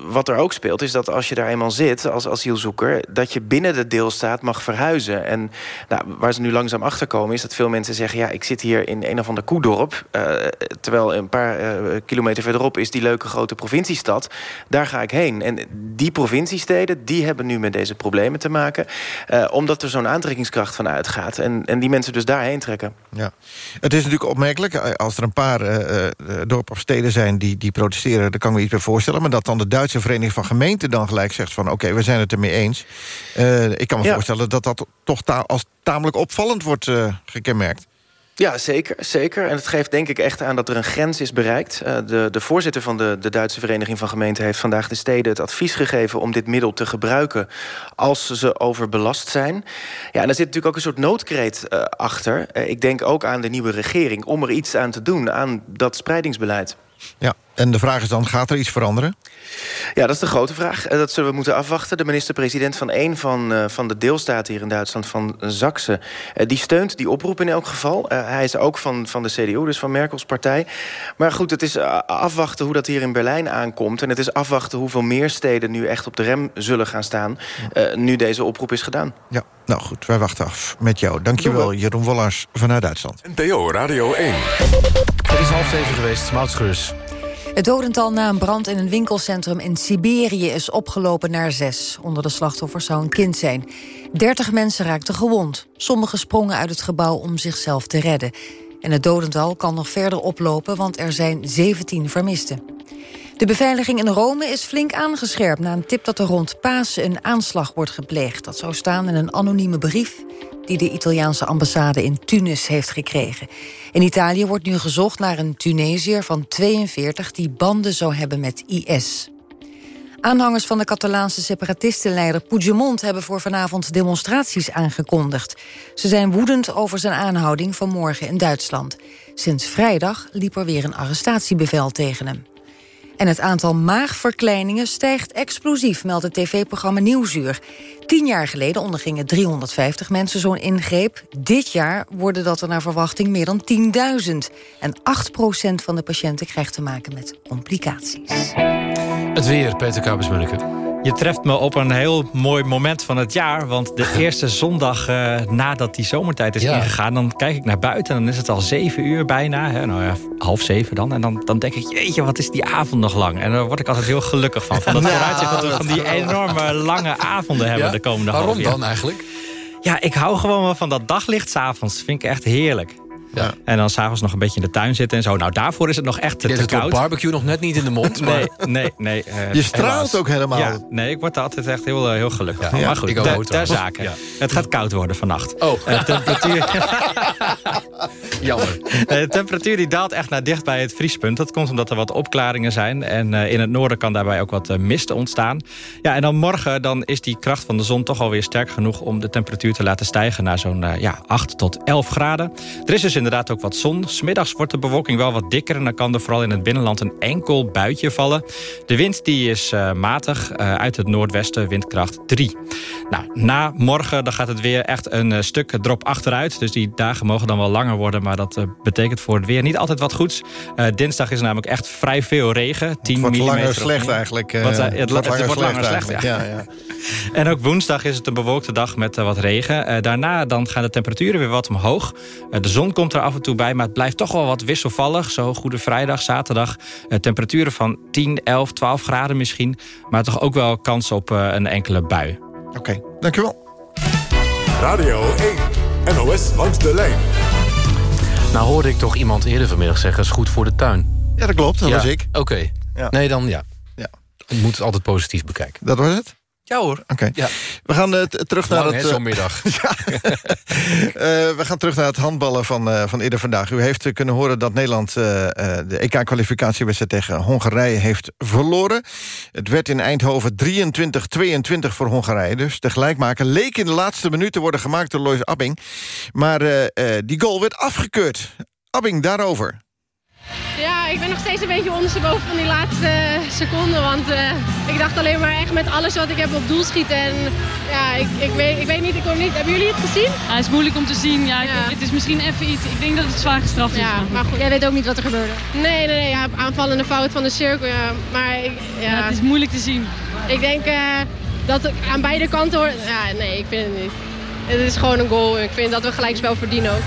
wat er ook speelt is dat als je daar eenmaal zit als asielzoeker... dat je binnen de deelstaat mag verhuizen. En nou, waar ze nu langzaam achter komen is dat veel mensen zeggen... ja, ik zit hier in een of ander koedorp... terwijl een paar kilometer verderop is die leuke grote provinciestad. Daar ga ik heen. En die provincie steden, die hebben nu met deze problemen te maken. Uh, omdat er zo'n aantrekkingskracht van uitgaat. En, en die mensen dus daarheen trekken. Ja. Het is natuurlijk opmerkelijk, eh, als er een paar uh, dorpen of steden zijn die, die protesteren... dan kan ik me iets bij voorstellen. Maar dat dan de Duitse Vereniging van Gemeenten dan gelijk zegt van... oké, we zijn het ermee eens. ik kan me ja. voorstellen dat dat toch ta als tamelijk opvallend wordt gekenmerkt. Ja, zeker, zeker. En het geeft denk ik echt aan dat er een grens is bereikt. Uh, de, de voorzitter van de, de Duitse Vereniging van Gemeenten... heeft vandaag de steden het advies gegeven om dit middel te gebruiken... als ze overbelast zijn. Ja, en daar zit natuurlijk ook een soort noodkreet uh, achter. Uh, ik denk ook aan de nieuwe regering om er iets aan te doen... aan dat spreidingsbeleid. Ja, en de vraag is dan, gaat er iets veranderen? Ja, dat is de grote vraag. Dat zullen we moeten afwachten. De minister-president van een van, uh, van de deelstaten hier in Duitsland, van Zaksen... Uh, die steunt die oproep in elk geval. Uh, hij is ook van, van de CDU, dus van Merkels partij. Maar goed, het is afwachten hoe dat hier in Berlijn aankomt. En het is afwachten hoeveel meer steden nu echt op de rem zullen gaan staan... nu deze oproep is gedaan. Ja, nou goed, wij wachten af met jou. Dankjewel, Jeroen Wollars vanuit Duitsland. NPO Radio 1. Het is half zeven geweest, Mautschreurs. Het dodental na een brand in een winkelcentrum in Siberië is opgelopen naar zes. Onder de slachtoffers zou een kind zijn. Dertig mensen raakten gewond. Sommigen sprongen uit het gebouw om zichzelf te redden. En het dodental kan nog verder oplopen, want er zijn 17 vermisten. De beveiliging in Rome is flink aangescherpt... na een tip dat er rond Pasen een aanslag wordt gepleegd. Dat zou staan in een anonieme brief die de Italiaanse ambassade in Tunis heeft gekregen. In Italië wordt nu gezocht naar een Tunesiër van 42... die banden zou hebben met IS. Aanhangers van de Catalaanse separatistenleider Puigdemont... hebben voor vanavond demonstraties aangekondigd. Ze zijn woedend over zijn aanhouding vanmorgen in Duitsland. Sinds vrijdag liep er weer een arrestatiebevel tegen hem. En het aantal maagverkleiningen stijgt explosief, meldt het tv-programma Nieuwsuur. Tien jaar geleden ondergingen 350 mensen zo'n ingreep. Dit jaar worden dat er naar verwachting meer dan 10.000. En 8% van de patiënten krijgt te maken met complicaties. Het weer, Peter Kabers-Munneke. Je treft me op een heel mooi moment van het jaar. Want de eerste zondag uh, nadat die zomertijd is ja. ingegaan... dan kijk ik naar buiten en dan is het al zeven uur bijna. Hè, nou ja, half zeven dan. En dan, dan denk ik, jeetje, wat is die avond nog lang. En daar word ik altijd heel gelukkig van. Van dat nou, vooruitzicht dat we van die enorme lange avonden hebben ja? de komende Waarom half jaar. dan eigenlijk? Ja, ik hou gewoon wel van dat daglicht s'avonds. Vind ik echt heerlijk. Ja. En dan s'avonds nog een beetje in de tuin zitten en zo. Nou, daarvoor is het nog echt te, Je te koud. barbecue nog net niet in de mond. Maar... Nee, nee, nee. Uh, je straalt helaas. ook helemaal. Ja, nee, ik word er altijd echt heel, uh, heel gelukkig ja, van. Maar goed, ter, ter zake. Ja. Het gaat koud worden vannacht. Oh. De temperatuur... Jammer. De temperatuur die daalt echt naar dicht bij het vriespunt. Dat komt omdat er wat opklaringen zijn. En uh, in het noorden kan daarbij ook wat mist ontstaan. Ja, en dan morgen dan is die kracht van de zon toch alweer sterk genoeg... om de temperatuur te laten stijgen naar zo'n ja, 8 tot 11 graden. Er is dus inderdaad ook wat zon. Smiddags wordt de bewolking wel wat dikker... en dan kan er vooral in het binnenland een enkel buitje vallen. De wind die is uh, matig, uh, uit het noordwesten, windkracht 3. Nou, na morgen dan gaat het weer echt een uh, stuk drop achteruit. Dus die dagen mogen dan wel langer worden... maar dat betekent voor het weer niet altijd wat goeds. dinsdag is namelijk echt vrij veel regen. 10 wat mm langer slecht eigenlijk. Wat, het, het, het, langer wordt langer slecht, ja. ja, ja. En ook woensdag is het een bewolkte dag met wat regen. daarna dan gaan de temperaturen weer wat omhoog. de zon komt komt er af en toe bij, maar het blijft toch wel wat wisselvallig. Zo Goede Vrijdag, zaterdag. Eh, temperaturen van 10, 11, 12 graden misschien. Maar toch ook wel kans op eh, een enkele bui. Oké, dankjewel. Radio 1, NOS langs de lijn. Nou hoorde ik toch iemand eerder vanmiddag zeggen... is goed voor de tuin. Ja, dat klopt. Dat Ja, was ik. Oké. Ja. Nee, dan ja. Ja. Je moet het altijd positief bekijken. Dat was het? Ja hoor. Oké. Ja. We gaan eh, terug naar Lang, het... eh, zo'n middag. Eh, we gaan terug naar het handballen van, eh, van eerder vandaag. U heeft kunnen horen dat Nederland eh, eh, de EK-kwalificatiewedstrijd tegen Hongarije heeft verloren. Het werd in Eindhoven 23-22 voor Hongarije. Dus de gelijkmaker leek in de laatste minuut te worden gemaakt door Lois Abbing. Maar eh, eh, die goal werd afgekeurd. Abbing, daarover. Ik ben nog steeds een beetje ondersteboven van die laatste seconden. Want eh, ik dacht alleen maar echt met alles wat ik heb op doel schieten. En ja, ik, ik, weet, ik weet niet, ik hoor niet. Hebben jullie het gezien? Ja, het is moeilijk om te zien. Ja, ik- Het is misschien even iets. Ik denk dat het zwaar gestraft is. Ja, maar goed. Jij weet ook niet wat er gebeurde. Nee, nee, nee. Ja, aanvallende fout van de cirkel. Ja. Maar ik, ja, Ja, het is moeilijk te zien. Ik denk eh, dat het aan beide kanten hoort. Ja, nee, ik vind het niet. Het is gewoon een goal. Ik vind dat we gelijkspel verdienen ook.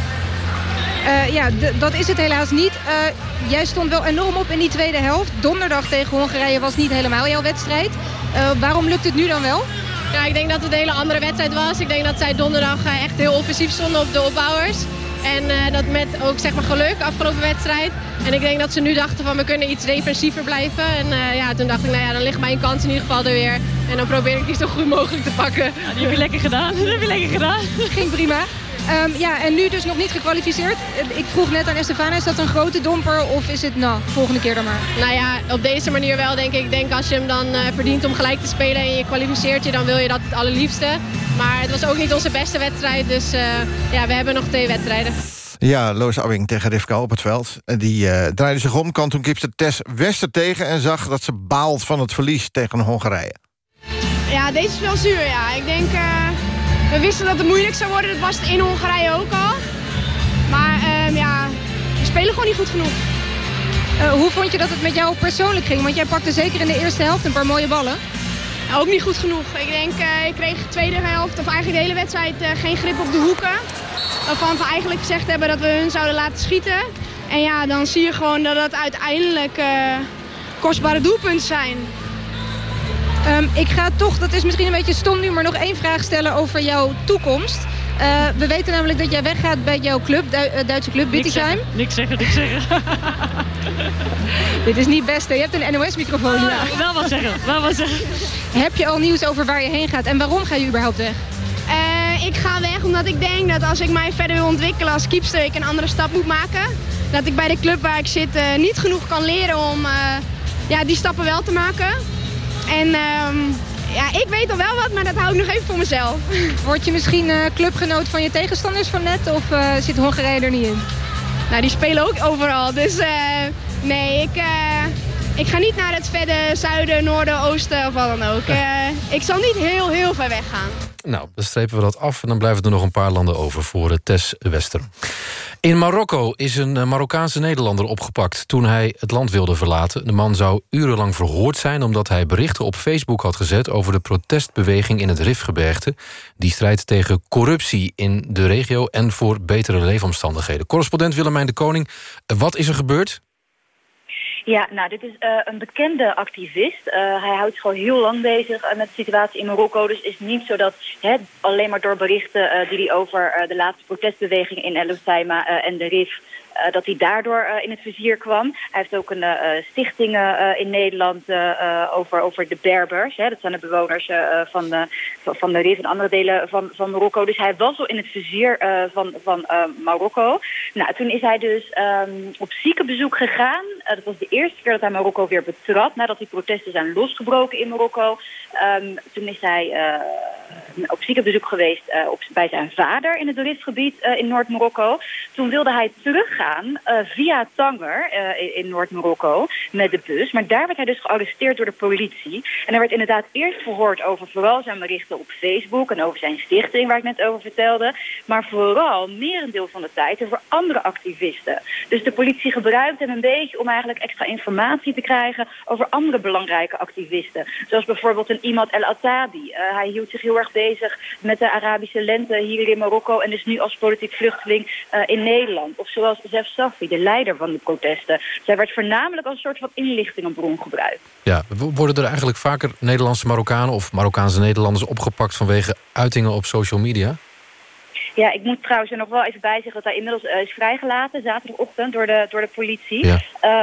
Eh, ja, dat is het helaas niet. Eh, jij stond wel enorm op in die tweede helft. Donderdag tegen Hongarije was niet helemaal jouw wedstrijd. Eh, waarom lukt het nu dan wel? Ja, ik denk dat het een hele andere wedstrijd was. Ik denk dat zij donderdag echt heel offensief stonden op de opbouwers. En eh, dat met ook zeg maar geluk, afgelopen wedstrijd. En ik denk dat ze nu dachten van we kunnen iets defensiever blijven. En eh, ja, toen dacht ik, nou ja, dan ligt mijn kans in ieder geval er weer. En dan probeer ik die zo goed mogelijk te pakken. die heb je lekker gedaan. Dat heb je lekker gedaan. Ging prima. Ehm, ja, en nu dus nog niet gekwalificeerd. Ik vroeg net aan Estefana, is dat een grote domper of is het nou, volgende keer dan maar? Nou ja, op deze manier wel denk ik. Ik denk als je hem dan eh, verdient om gelijk te spelen en je kwalificeert je, dan wil je dat het allerliefste. Maar het was ook niet onze beste wedstrijd, dus eh, ja, we hebben nog twee wedstrijden. Ja, Lois Abbing tegen Rivka op het veld. En Die eh, draaide zich om, kan toen kipste Tess Wester tegen... en zag dat ze baalt van het verlies tegen Hongarije. Ja, deze is wel zuur, ja. Ik denk, eh, we wisten dat het moeilijk zou worden. Dat was het in Hongarije ook al. Maar ehm, ja, we spelen gewoon niet goed genoeg. Eh, hoe vond je dat het met jou persoonlijk ging? Want jij pakte zeker in de eerste helft een paar mooie ballen. Ook niet goed genoeg. Ik denk, eh, ik kreeg de tweede helft, of eigenlijk de hele wedstrijd, eh, geen grip op de hoeken. Waarvan we eigenlijk gezegd hebben dat we hun zouden laten schieten. En ja, dan zie je gewoon dat het uiteindelijk kostbare doelpunten zijn. Ehm, ik ga toch, dat is misschien een beetje stom nu, maar nog één vraag stellen over jouw toekomst. Eh, we weten namelijk dat jij weggaat bij jouw club, Du- eh, Duitse club, Niks Bittigheim. zeggen, niks zeggen, niks zeggen. Dit is niet best, hè? je hebt een NOS-microfoon. Oh, wel wat zeggen, wel wat zeggen. Heb je al nieuws over waar je heen gaat en waarom ga je überhaupt weg? Eh, ik ga weg omdat ik denk dat als ik mij verder wil ontwikkelen als keepster, ik een andere stap moet maken. Dat ik bij de club waar ik zit eh, niet genoeg kan leren om eh, ja, die stappen wel te maken. En ehm, ja, ik weet al wel wat, maar dat hou ik nog even voor mezelf. Word je misschien eh, clubgenoot van je tegenstanders van net of eh, zit Hongarije er niet in? Nou, die spelen ook overal. Dus eh, nee, ik, eh, ik ga niet naar het verre zuiden, noorden, oosten of wat dan ook. Ik zal niet heel, heel ver weg gaan. Nou, dan strepen we dat af en dan blijven er nog een paar landen over voor Tess Wester. In Marokko is een eh, Marokkaanse Nederlander opgepakt toen hij het land wilde verlaten. De man zou urenlang verhoord zijn omdat hij berichten op Facebook had gezet over de protestbeweging in het Rifgebergte. Die strijdt tegen corruptie in de regio en voor betere leefomstandigheden. Correspondent Willemijn de Koning, eh, wat is er gebeurd? Ja, nou, dit is eh, een bekende activist. Eh, hij houdt zich al heel lang bezig eh, met de situatie in Marokko. Dus het is niet zo dat hè, alleen maar door berichten die hij over de laatste protestbeweging in El eh, en de RIF... eh, dat hij daardoor eh, in het vizier kwam. Hij heeft ook een eh, stichting in Nederland over, over de Berbers. Hè. Dat zijn de bewoners van, van- de RIF en andere delen van, van Marokko. Dus hij was al in het vizier van, van Marokko. Nou, toen is hij dus ehm, op ziekenbezoek gegaan. Dat was de eerste keer dat hij Marokko weer betrad. Nadat die protesten zijn losgebroken in Marokko. Ehm, toen is hij eh, op ziekenbezoek geweest op, bij zijn vader in het Rifgebied eh, in Noord-Marokko. Toen wilde hij teruggaan eh, via Tanger eh, in, Noord-Marokko met de bus. Maar daar werd hij dus gearresteerd door de politie. En hij werd inderdaad eerst verhoord over vooral zijn berichten op Facebook... en over zijn stichting waar ik net over vertelde. Maar vooral, merendeel van de tijd, over andere activisten. Dus de politie gebruikt hem een beetje om eigenlijk extra informatie te krijgen... over andere belangrijke activisten. Zoals bijvoorbeeld een Imad El Atadi. Uh, hij hield zich heel erg bezig met de Arabische lente hier in Marokko... en is nu als politiek vluchteling in Nederland. Of zoals Zef Safi, de leider van de protesten. Zij werd voornamelijk als een soort van inlichtingenbron gebruikt. Ja, worden er eigenlijk vaker Nederlandse Marokkanen... of Marokkaanse Nederlanders opgepakt vanwege uitingen op social media? Ja, ik moet trouwens er nog wel even bij zeggen dat hij inmiddels uh, is vrijgelaten, zaterdagochtend, door de, door de politie. Ja.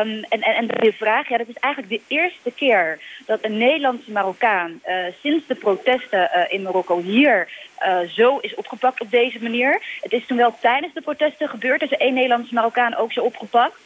Um, en, en, en de vraag, ja, dat is eigenlijk de eerste keer dat een Nederlandse Marokkaan uh, sinds de protesten uh, in Marokko hier zo is opgepakt op deze manier. Het is toen wel tijdens de protesten gebeurd. Is één Nederlandse Marokkaan ook zo opgepakt.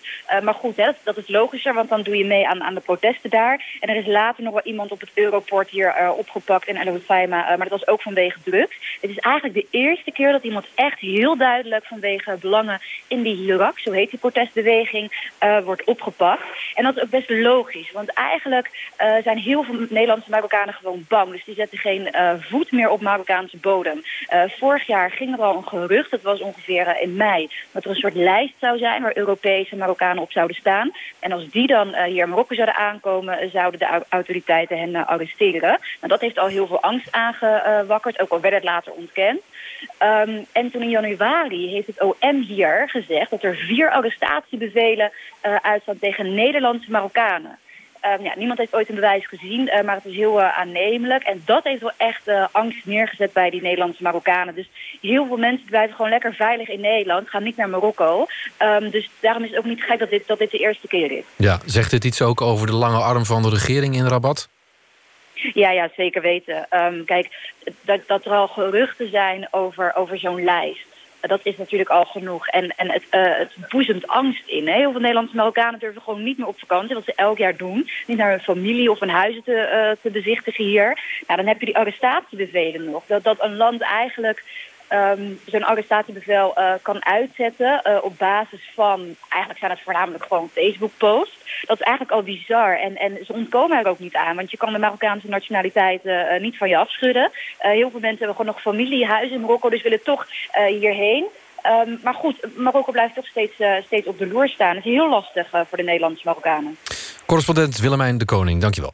Maar goed, hè, dat, dat, is logischer, want dan doe je mee aan, aan de protesten daar. En er is later nog wel iemand op het Europort hier opgepakt in El Husseima. maar dat was ook vanwege drugs. Het is eigenlijk de eerste keer dat iemand echt heel duidelijk vanwege belangen in die Hirak, zo heet die protestbeweging, wordt opgepakt. En dat is ook best logisch, want eigenlijk zijn heel veel Nederlandse Marokkanen gewoon bang. Dus die zetten geen voet meer op Marokkaanse bodem. Vorig jaar ging er al een gerucht, dat was ongeveer in mei... dat er een soort lijst zou zijn waar Europese Marokkanen op zouden staan. En als die dan hier in Marokko zouden aankomen... zouden de autoriteiten hen arresteren. Nou, dat heeft al heel veel angst aangewakkerd, ook al werd het later ontkend. Um, en toen in januari heeft het OM hier gezegd... dat er vier arrestatiebevelen uitstaan tegen Nederlandse Marokkanen. Um, ja, niemand heeft ooit een bewijs gezien, uh, maar het is heel uh, aannemelijk. En dat heeft wel echt uh, angst neergezet bij die Nederlandse Marokkanen. Dus heel veel mensen blijven gewoon lekker veilig in Nederland, gaan niet naar Marokko. Um, dus daarom is het ook niet gek dat dit, dat dit de eerste keer is. Ja, zegt dit iets ook over de lange arm van de regering in Rabat? Ja, ja, zeker weten. Um, kijk, dat, dat er al geruchten zijn over, over zo'n lijst dat is natuurlijk al genoeg. En, en het, uh, het boezemt angst in. Hè? Heel veel Nederlandse Marokkanen durven gewoon niet meer op vakantie... wat ze elk jaar doen. Niet naar hun familie of hun huizen te, uh, te bezichtigen hier. Nou, dan heb je die arrestatiebevelen nog. Dat, dat een land eigenlijk um, zo'n arrestatiebevel uh, kan uitzetten uh, op basis van, eigenlijk zijn het voornamelijk gewoon Facebook-posts. Dat is eigenlijk al bizar en, en ze ontkomen er ook niet aan, want je kan de Marokkaanse nationaliteit uh, niet van je afschudden. heel veel mensen hebben gewoon nog familie, huizen in Marokko, dus willen toch hierheen. Um, maar goed, Marokko blijft toch steeds, steeds op de loer staan. Het is heel lastig voor de Nederlandse Marokkanen. Correspondent Willemijn de Koning, dankjewel.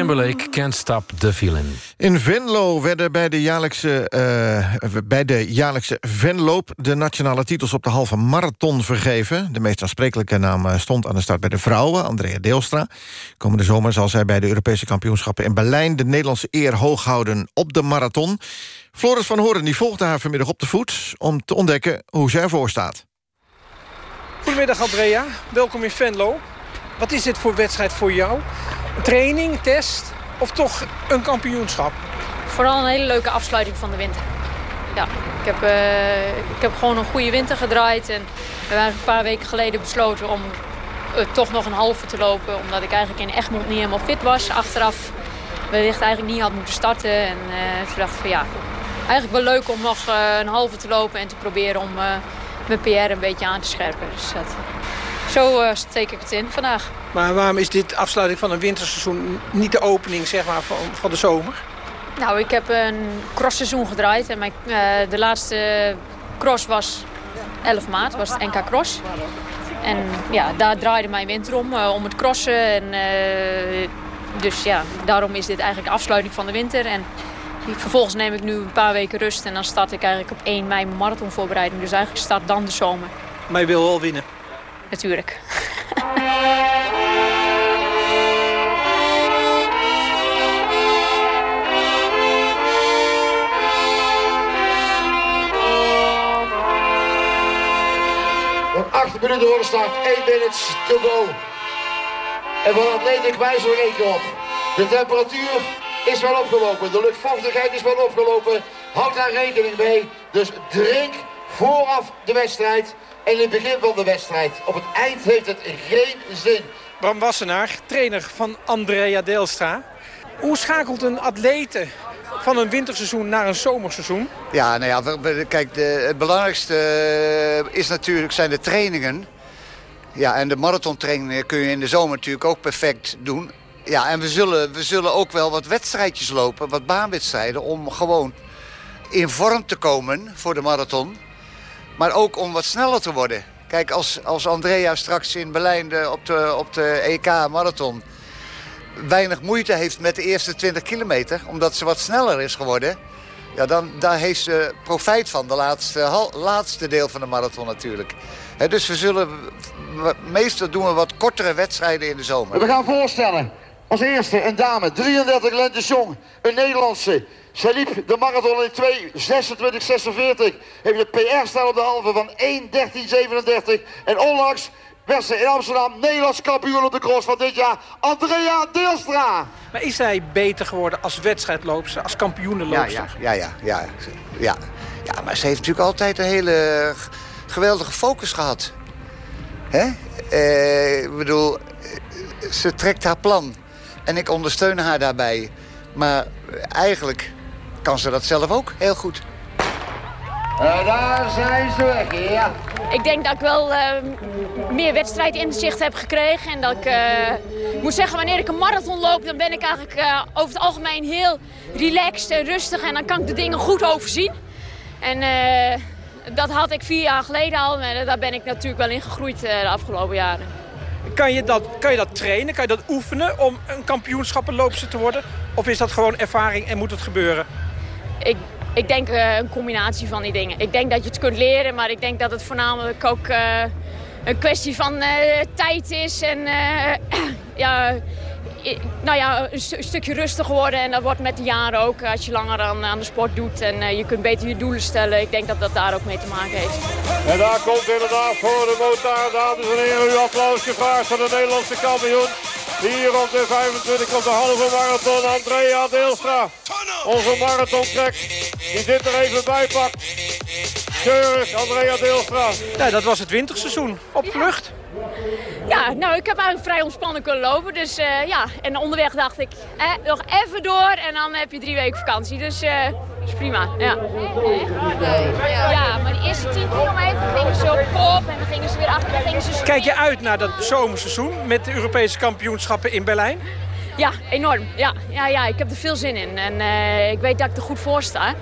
Timberlake, Can't Stop the Feeling. In Venlo werden bij de, jaarlijkse, uh, bij de jaarlijkse Venloop... de nationale titels op de halve marathon vergeven. De meest aansprekelijke naam eh, stond aan de start bij de vrouwen, Andrea Deelstra. Komende zomer zal zij bij de Europese kampioenschappen in Berlijn... de Nederlandse eer hoog houden op de marathon. Floris van Horen die volgde haar vanmiddag op de voet... om te ontdekken hoe zij ervoor staat. Goedemiddag Andrea, welkom in Venlo. Wat is dit voor wedstrijd voor jou? Training, test of toch een kampioenschap? Vooral een hele leuke afsluiting van de winter. Ja, ik heb, uh, ik heb gewoon een goede winter gedraaid. En we hebben een paar weken geleden besloten om uh, toch nog een halve te lopen. Omdat ik eigenlijk in Egmond niet helemaal fit was. Achteraf wellicht eigenlijk niet had moeten starten. En uh, toen dacht ik van ja, eigenlijk wel leuk om nog een halve te lopen. En te proberen om mijn PR een beetje aan te scherpen. Dus dat, zo uh, steek ik het in vandaag. Maar waarom is dit afsluiting van een winterseizoen niet de opening zeg maar, van, van de zomer? Nou, ik heb een crossseizoen gedraaid. En mijn, uh, de laatste cross was 11 maart, was het NK Cross. En ja, daar draaide mijn winter om, uh, om het crossen. En, dus ja, daarom is dit eigenlijk de afsluiting van de winter. En vervolgens neem ik nu een paar weken rust. En dan start ik eigenlijk op 1 mei mijn marathonvoorbereiding. Dus eigenlijk start dan de zomer. Maar je wil wel winnen? Natuurlijk. Nog 8 minuten voor de start, 1 minutes to go. En van Atletic wijzen we één op. De temperatuur is wel opgelopen, de luchtvochtigheid is wel opgelopen. Houd daar rekening mee. Dus drink vooraf de wedstrijd en in het begin van de wedstrijd. Op het eind heeft het geen zin. Bram Wassenaar, trainer van Andrea Deelstra. Hoe schakelt een atlete van een winterseizoen naar een zomerseizoen? Ja, nou ja, kijk, de, het belangrijkste eh, is natuurlijk, zijn de trainingen. Ja, en de marathontrainingen kun je in de zomer natuurlijk ook perfect doen. Ja, en we zullen, we zullen ook wel wat wedstrijdjes lopen, wat baanwedstrijden... om gewoon in vorm te komen voor de marathon. Maar ook om wat sneller te worden. Kijk, als, als Andrea straks in Berlijn de, op, de, op de EK-marathon... weinig moeite heeft met de eerste 20 kilometer... omdat ze wat sneller is geworden... Ja, dan daar heeft ze profijt van, de laatste, laatste deel van de marathon natuurlijk. dus we zullen, meestal doen we wat kortere wedstrijden in de zomer. We gaan voorstellen, als eerste een dame, 33 lentes jong, een Nederlandse. Zij liep de marathon in 2, 26, 46. Heeft de PR staan op de halve van 1, 13, 37. En onlangs werd ze in Amsterdam Nederlands kampioen op de cross van dit jaar. Andrea Deelstra. Maar is zij beter geworden als wedstrijdloopster, als kampioenenloopster? Ja, ja, ja, ja, ja, ja. maar ze heeft natuurlijk altijd een hele geweldige focus gehad. Hè? Eh, ik bedoel, ze trekt haar plan. En ik ondersteun haar daarbij. Maar eigenlijk kan ze dat zelf ook heel goed. En daar zijn ze weg, ja. Ik denk dat ik wel uh, meer wedstrijdinzicht heb gekregen. En dat ik uh, moet zeggen, wanneer ik een marathon loop... dan ben ik eigenlijk uh, over het algemeen heel relaxed en rustig. En dan kan ik de dingen goed overzien. En dat had ik vier jaar geleden al. En daar ben ik natuurlijk wel in gegroeid de afgelopen jaren. Kan je, dat, kan je dat trainen? Kan je dat oefenen om een kampioenschappenloopster te worden? Of is dat gewoon ervaring en moet het gebeuren? Ik, ik denk uh, een combinatie van die dingen. Ik denk dat je het kunt leren, maar ik denk dat het voornamelijk ook uh, een kwestie van uh, tijd is. En ja, nou ja, een, st stukje rustiger worden. En dat wordt met de jaren ook als je langer aan, aan de sport doet. En je kunt beter je doelen stellen. Ik denk dat dat daar ook mee te maken heeft. En daar komt inderdaad voor de motor. Dames en heren, uw applaus gevraagd voor de Nederlandse kampioen. Hier op de 25 op de halve marathon, Andrea Deelstra. Onze marathontrek, die dit er even bij pakt. Keurig, Andrea Deelstra. Ja, dat was het winterseizoen. Opgelucht? Ja, nou, ik heb eigenlijk vrij ontspannen kunnen lopen. Dus uh, ja, en onderweg dacht ik, eh, nog even door en dan heb je drie weken vakantie. Dus uh, is prima, ja. Ja, maar de eerste 10 kilometer gingen ze op kop en dan gingen ze weer achter. Dan gingen ze Kijk je uit naar dat zomerseizoen met de Europese kampioenschappen in Berlijn? Ja, enorm. Ja, ja, ja ik heb er veel zin in. En uh, ik weet dat ik er goed voor sta.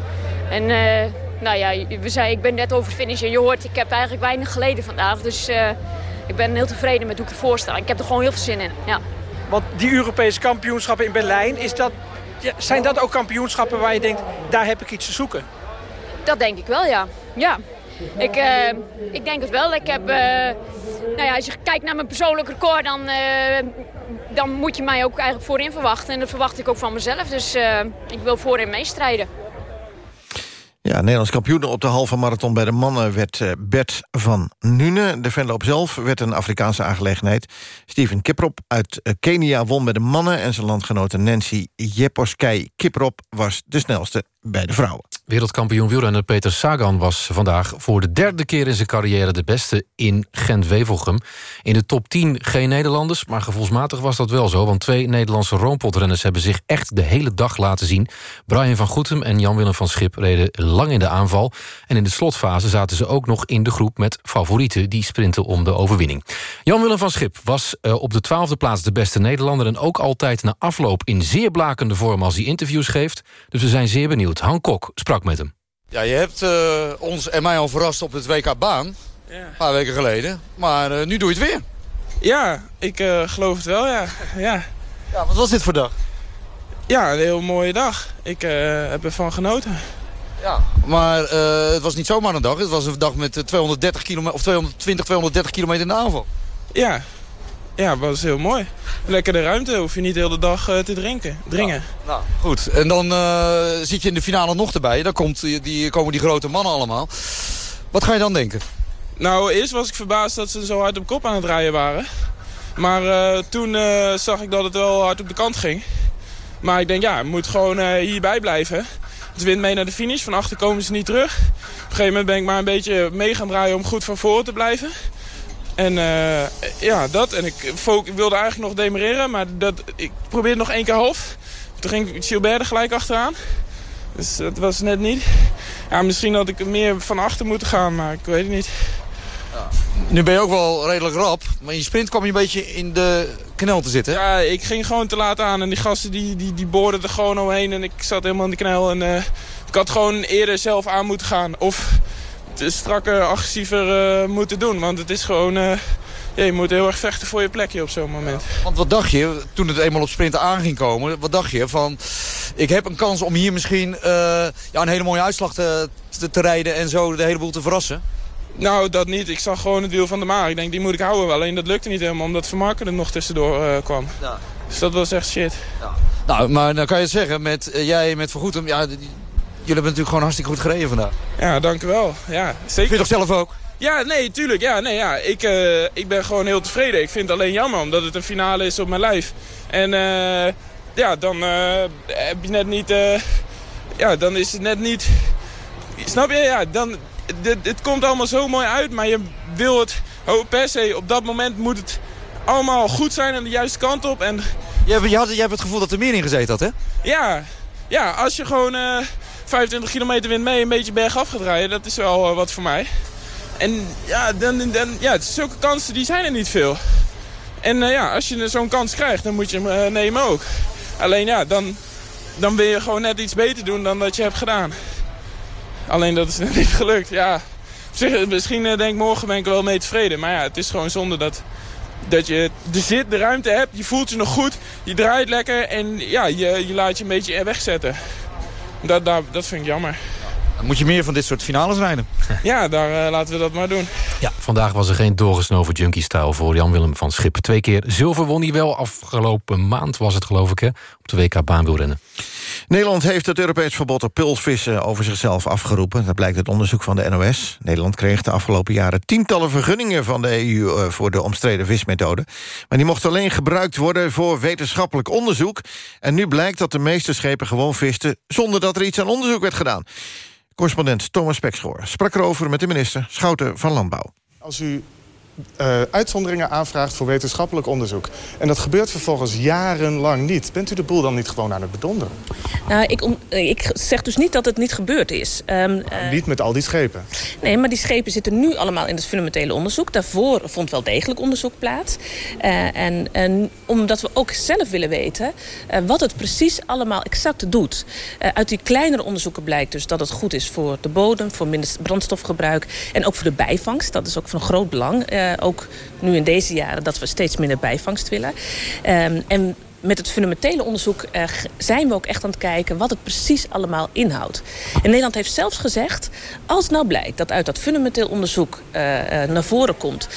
En uh, nou ja, we zei, ik ben net over finish en je hoort, ik heb eigenlijk weinig geleden vandaag. Dus uh, ik ben heel tevreden met hoe ik ervoor sta. Ik heb er gewoon heel veel zin in, ja. Want die Europese kampioenschappen in Berlijn, is dat, zijn dat ook kampioenschappen waar je denkt, daar heb ik iets te zoeken? Dat denk ik wel, ja. ja. Ik, uh, ik denk het wel. Ik heb, uh, nou ja, als je kijkt naar mijn persoonlijk record, dan, uh, dan moet je mij ook eigenlijk voorin verwachten. En dat verwacht ik ook van mezelf. Dus ik wil voorin meestrijden. Ja, Nederlands kampioen op de halve marathon bij de mannen werd uh, Bert van Nune. De venloop zelf werd een Afrikaanse aangelegenheid. Steven Kiprop uit uh, Kenia won bij de mannen... en zijn landgenote Nancy Jeposkei Kiprop was de snelste bij de vrouwen. Wereldkampioen wielrenner Peter Sagan was vandaag voor de derde keer in zijn carrière de beste in Gent-Wevelgem. In de top 10 geen Nederlanders, maar gevoelsmatig was dat wel zo... want twee Nederlandse roompotrenners hebben zich echt de hele dag laten zien. Brian van Goetem en Jan-Willem van Schip reden lang in de aanval... en in de slotfase zaten ze ook nog in de groep met favorieten... die sprinten om de overwinning. Jan-Willem van Schip was uh, op de twaalfde plaats de beste Nederlander... en ook altijd na afloop in zeer blakende vorm als hij interviews geeft. Dus we zijn zeer benieuwd. Han Kok sprak met hem. Ja, je hebt uh, ons en mij al verrast op het WK-baan. Ja. Een paar weken geleden. Maar uh, nu doe je het weer. Ja, ik uh, geloof het wel, ja. ja. Ja, wat was dit voor dag? Ja, een heel mooie dag. Ik heb ervan genoten. Ja, maar het was niet zomaar een dag. Het was een dag met 230 kilometer, of 220, 230 kilometer in de aanval. Ja, ja, dat was heel mooi. Lekker de ruimte, hoef je niet de hele dag uh, te drinken, dringen. Nou, nou, goed. En dan uh, zit je in de finale nog erbij. Dan komt die, komen die grote mannen allemaal. Wat ga je dan denken? Nou, eerst was ik verbaasd dat ze zo hard op kop aan het rijden waren. Maar uh, toen zag ik dat het wel hard op de kant ging. Maar ik denk, ja, moet gewoon hierbij blijven. Het wint mee naar de finish. Van achter komen ze niet terug. Op een gegeven moment ben ik maar een beetje mee gaan draaien om goed van voren te blijven. En uh, ja, dat. En ik, ik, wilde eigenlijk nog demereren, maar dat, ik probeerde nog één keer half. Toen ging Gilbert er gelijk achteraan. Dus dat was net niet. Ja, misschien had ik meer van achter moeten gaan, maar ik weet het niet. Ja. Nu ben je ook wel redelijk rap, maar in je sprint kwam je een beetje in de knel te zitten. Ja, ik ging gewoon te laat aan en die gasten die, die, die boorden er gewoon omheen en ik zat helemaal in de knel. En uh, ik had gewoon eerder zelf aan moeten gaan. Of strakker, agressiever uh, moeten doen. Want het is gewoon... Uh, ja, je moet heel erg vechten voor je plekje op zo'n moment. Ja, want wat dacht je, toen het eenmaal op sprinten aan ging komen... wat dacht je van, ik heb een kans om hier misschien uh, ja, een hele mooie uitslag te, te, te, rijden... en zo de hele boel te verrassen? Nou, dat niet. Ik zag gewoon het wiel van de Maar. Ik denk, die moet ik houden. Alleen dat lukte niet helemaal, omdat Vermarken er nog tussendoor kwam. Ja. Dus dat was echt shit. Ja. Nou, maar dan kan je het zeggen, met jij met Vergoedem... Ja, jullie hebben natuurlijk gewoon hartstikke goed gereden vandaag. Ja, dank u wel. Ja, zeker. Vind je toch zelf ook? Ja, nee, tuurlijk. Ja, nee, ja. Ik, uh, ik ben gewoon heel tevreden. Ik vind het alleen jammer, omdat het een finale is op mijn lijf. En uh, ja, dan uh, heb je net niet... ja, dan is het net niet... Snap je? Ja, dan... Het komt allemaal zo mooi uit, maar je wil het oh, per se... Op dat moment moet het allemaal goed zijn en de juiste kant op. En... Je, hebt, je, had, je hebt het gevoel dat er meer in gezeten had, hè? Ja, ja als je gewoon 25 kilometer wind mee een beetje bergaf gaat. Dat is wel uh, wat voor mij. En ja, dan, dan, ja, zulke kansen die zijn er niet veel. En uh, ja, als je zo'n kans krijgt, dan moet je hem uh, nemen ook. Alleen ja, dan, dan wil je gewoon net iets beter doen dan dat je hebt gedaan. Alleen dat is niet gelukt, ja. Misschien denk ik morgen ben ik er wel mee tevreden. Maar ja, het is gewoon zonde dat, dat je de zit, de ruimte hebt. Je voelt je nog goed, je draait lekker en ja, je, je laat je een beetje wegzetten. Dat, dat, dat vind ik jammer. moet je meer van dit soort finales rijden. Ja, daar uh, laten we dat maar doen. Ja, vandaag was er geen doorgesnoven junkie-stijl voor Jan-Willem van Schip. Twee keer zilver won hij wel. Afgelopen maand was het geloof ik, hè, op de WK baanwielrennen. Nederland heeft het Europees verbod op pulsvissen over zichzelf afgeroepen. Dat blijkt uit onderzoek van de NOS. Nederland kreeg de afgelopen jaren tientallen vergunningen van de EU... Eh, voor de omstreden vismethode. Maar die mochten alleen gebruikt worden voor wetenschappelijk onderzoek. En nu blijkt dat de meeste schepen gewoon visten... zonder dat er iets aan onderzoek werd gedaan. Correspondent Thomas Pekschoor sprak erover met de minister Schouten van Landbouw. Als u uh, uitzonderingen aanvraagt voor wetenschappelijk onderzoek. En dat gebeurt vervolgens jarenlang niet. Bent u de boel dan niet gewoon aan het bedonderen? Nou, ik, om, ik zeg dus niet dat het niet gebeurd is. Um, uh, niet met al die schepen? Nee, maar die schepen zitten nu allemaal in het fundamentele onderzoek. Daarvoor vond wel degelijk onderzoek plaats. Uh, en, en, omdat we ook zelf willen weten wat het precies allemaal exact doet. uit die kleinere onderzoeken blijkt dus dat het goed is voor de bodem... voor minder brandstofgebruik en ook voor de bijvangst. Dat is ook van groot belang ook nu in deze jaren, dat we steeds minder bijvangst willen. Ehm, en met het fundamentele onderzoek uh, zijn we ook echt aan het kijken wat het precies allemaal inhoudt. En Nederland heeft zelfs gezegd, als nou blijkt dat uit dat fundamenteel onderzoek uh, uh, naar voren komt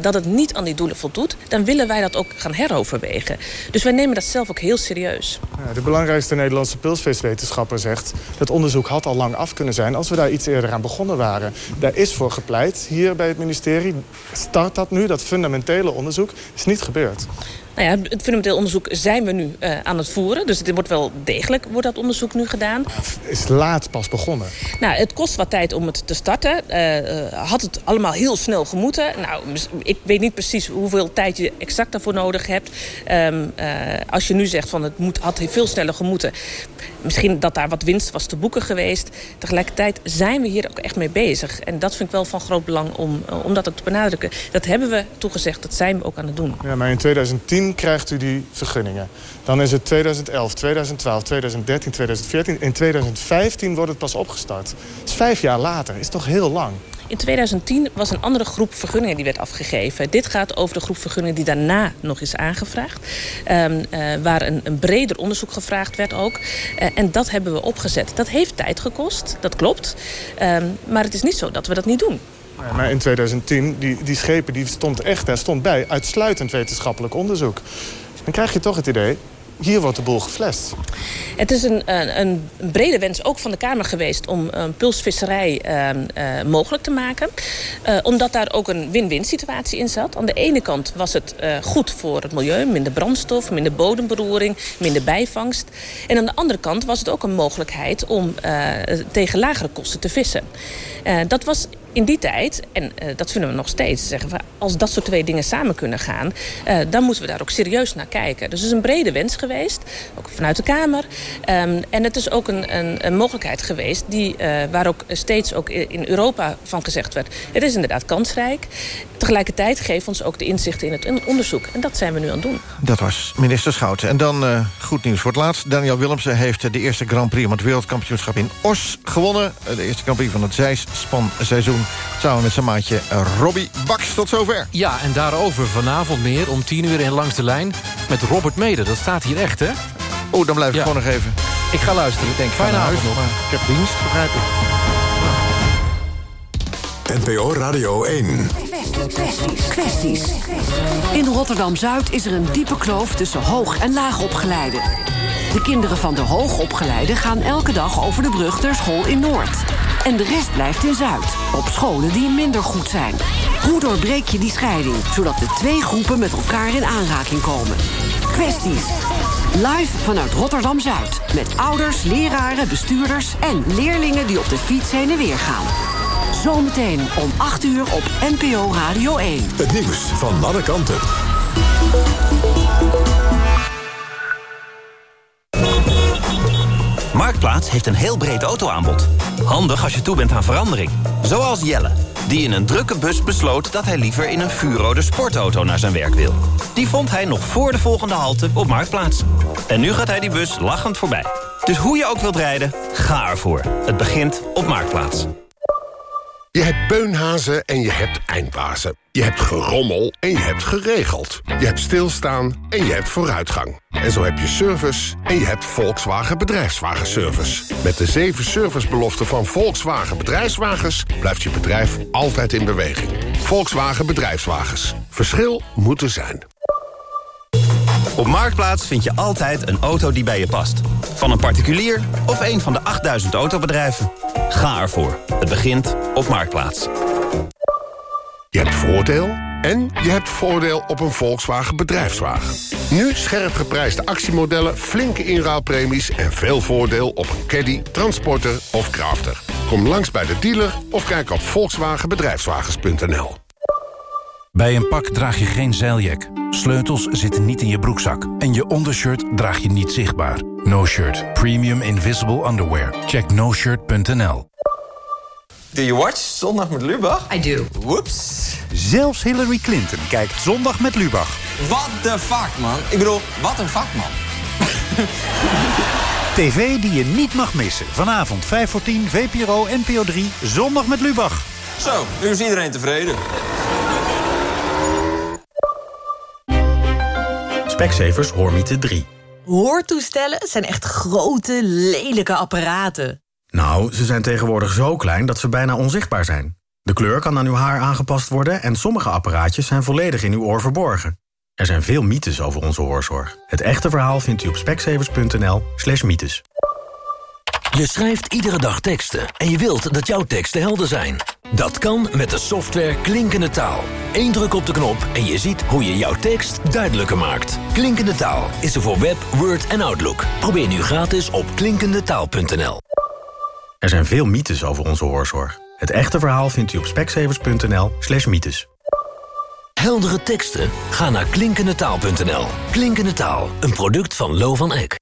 dat het niet aan die doelen voldoet, dan willen wij dat ook gaan heroverwegen. Dus wij nemen dat zelf ook heel serieus. De belangrijkste Nederlandse pilsfeestwetenschapper zegt dat onderzoek had al lang af kunnen zijn als we daar iets eerder aan begonnen waren. Daar is voor gepleit hier bij het ministerie. Start dat nu, dat fundamentele onderzoek, is niet gebeurd. Nou ja, het fundamenteel onderzoek zijn we nu uh, aan het voeren. Dus het wordt wel degelijk wordt dat onderzoek nu gedaan. Is laat pas begonnen? Nou, het kost wat tijd om het te starten. Uh, had het allemaal heel snel gemoeten? Nou, ik weet niet precies hoeveel tijd je exact daarvoor nodig hebt. Um, uh, als je nu zegt van het moet, had veel sneller gemoeten. Misschien dat daar wat winst was te boeken geweest. Tegelijkertijd zijn we hier ook echt mee bezig. En dat vind ik wel van groot belang om, om dat ook te benadrukken. Dat hebben we toegezegd, dat zijn we ook aan het doen. Ja, maar in 2010 krijgt u die vergunningen. Dan is het 2011, 2012, 2013, 2014. In 2015 wordt het pas opgestart. Dat is vijf jaar later. is toch heel lang. In 2010 was een andere groep vergunningen die werd afgegeven. Dit gaat over de groep vergunningen die daarna nog is aangevraagd. Um, waar een, een, breder onderzoek gevraagd werd ook. Uh, en dat hebben we opgezet. Dat heeft tijd gekost, dat klopt. Um, maar het is niet zo dat we dat niet doen. Ja, maar in 2010, die, die schepen die stond echt, daar stond bij uitsluitend wetenschappelijk onderzoek. Dan krijg je toch het idee, hier wordt de boel geflest. Het is een, een, een, brede wens ook van de Kamer geweest... om een pulsvisserij uh, uh, mogelijk te maken. Uh, omdat daar ook een win-win situatie in zat. Aan de ene kant was het goed voor het milieu. Minder brandstof, minder bodemberoering, minder bijvangst. En aan de andere kant was het ook een mogelijkheid... om tegen lagere kosten te vissen. dat was in die tijd, en uh, dat vinden we nog steeds, zeggen we, als dat soort twee dingen samen kunnen gaan, uh, dan moeten we daar ook serieus naar kijken. Dus het is een brede wens geweest, ook vanuit de Kamer. Um, en het is ook een, een, mogelijkheid geweest die, uh, waar ook steeds ook in Europa van gezegd werd. Het is inderdaad kansrijk. Tegelijkertijd geeft ons ook de inzichten in het onderzoek. En dat zijn we nu aan het doen. Dat was minister Schouten. En dan goed nieuws voor het laatst. Daniel Willemsen heeft de eerste Grand Prix om het wereldkampioenschap in Os gewonnen. De eerste Grand Prix van het zijspanseizoen. Samen met zijn maatje Robbie Baks. Tot zover. Ja, en daarover vanavond meer om 10 uur in Langs de Lijn... met Robert Meder. Dat staat hier echt, hè? Oh, dan blijf ik ja. gewoon nog even. Ik ga luisteren. Ik denk, fijne avond nog. Ik heb dienst, begrijp ik. NPO Radio 1. Kwesties. Kwesties. In Rotterdam-Zuid is er een diepe kloof tussen hoog- en laagopgeleiden. De kinderen van de hoogopgeleiden gaan elke dag over de brug naar school in Noord. En de rest blijft in Zuid, op scholen die minder goed zijn. Hoe doorbreek je die scheiding, zodat de twee groepen met elkaar in aanraking komen? Kwesties. Live vanuit Rotterdam-Zuid. Met ouders, leraren, bestuurders en leerlingen die op de fiets heen en weer gaan. Zometeen om 8 uur op NPO Radio 1. Het nieuws van alle kanten. Marktplaats heeft een heel breed autoaanbod. Handig als je toe bent aan verandering. Zoals Jelle, die in een drukke bus besloot... dat hij liever in een vuurrode sportauto naar zijn werk wil. Die vond hij nog voor de volgende halte op Marktplaats. En nu gaat hij die bus lachend voorbij. Dus hoe je ook wilt rijden, ga ervoor. Het begint op Marktplaats. Je hebt beunhazen en je hebt eindbazen. Je hebt gerommel en je hebt geregeld. Je hebt stilstaan en je hebt vooruitgang. En zo heb je service en je hebt Volkswagen Bedrijfswagenservice. Met de zeven servicebeloften van Volkswagen Bedrijfswagens... blijft je bedrijf altijd in beweging. Volkswagen Bedrijfswagens. Verschil moet er zijn. Op Marktplaats vind je altijd een auto die bij je past. Van een particulier of een van de 8000 autobedrijven. Ga ervoor. Het begint op Marktplaats. Je hebt voordeel en je hebt voordeel op een Volkswagen bedrijfswagen. Nu scherp geprijsde actiemodellen, flinke inruilpremies... en veel voordeel op een caddy, transporter of crafter. Kom langs bij de dealer of kijk op volkswagenbedrijfswagens.nl. Bij een pak draag je geen zeiljak. Sleutels zitten niet in je broekzak. En je ondershirt draag je niet zichtbaar. No Shirt. Premium Invisible Underwear. Check noshirt.nl Do you watch Zondag met Lubach? I do. Whoops. Zelfs Hillary Clinton kijkt Zondag met Lubach. What the fuck, man. Ik bedoel, wat een vakman. TV die je niet mag missen. Vanavond 5 voor 10, VPRO, NPO 3, Zondag met Lubach. Zo, nu is iedereen tevreden. Specsavers Hoormieten 3. Hoortoestellen zijn echt grote, lelijke apparaten. Nou, ze zijn tegenwoordig zo klein dat ze bijna onzichtbaar zijn. De kleur kan aan uw haar aangepast worden... en sommige apparaatjes zijn volledig in uw oor verborgen. Er zijn veel mythes over onze hoorzorg. Het echte verhaal vindt u op speksevers.nl slash mythes. Je schrijft iedere dag teksten en je wilt dat jouw teksten helder zijn. Dat kan met de software Klinkende Taal. Eén druk op de knop en je ziet hoe je jouw tekst duidelijker maakt. Klinkende Taal is er voor Web, Word en Outlook. Probeer nu gratis op klinkendetaal.nl. Er zijn veel mythes over onze hoorzorg. Het echte verhaal vindt u op speksevers.nl slash mythes. Heldere teksten? Ga naar klinkendetaal.nl. Klinkende Taal, een product van Lo van Eck.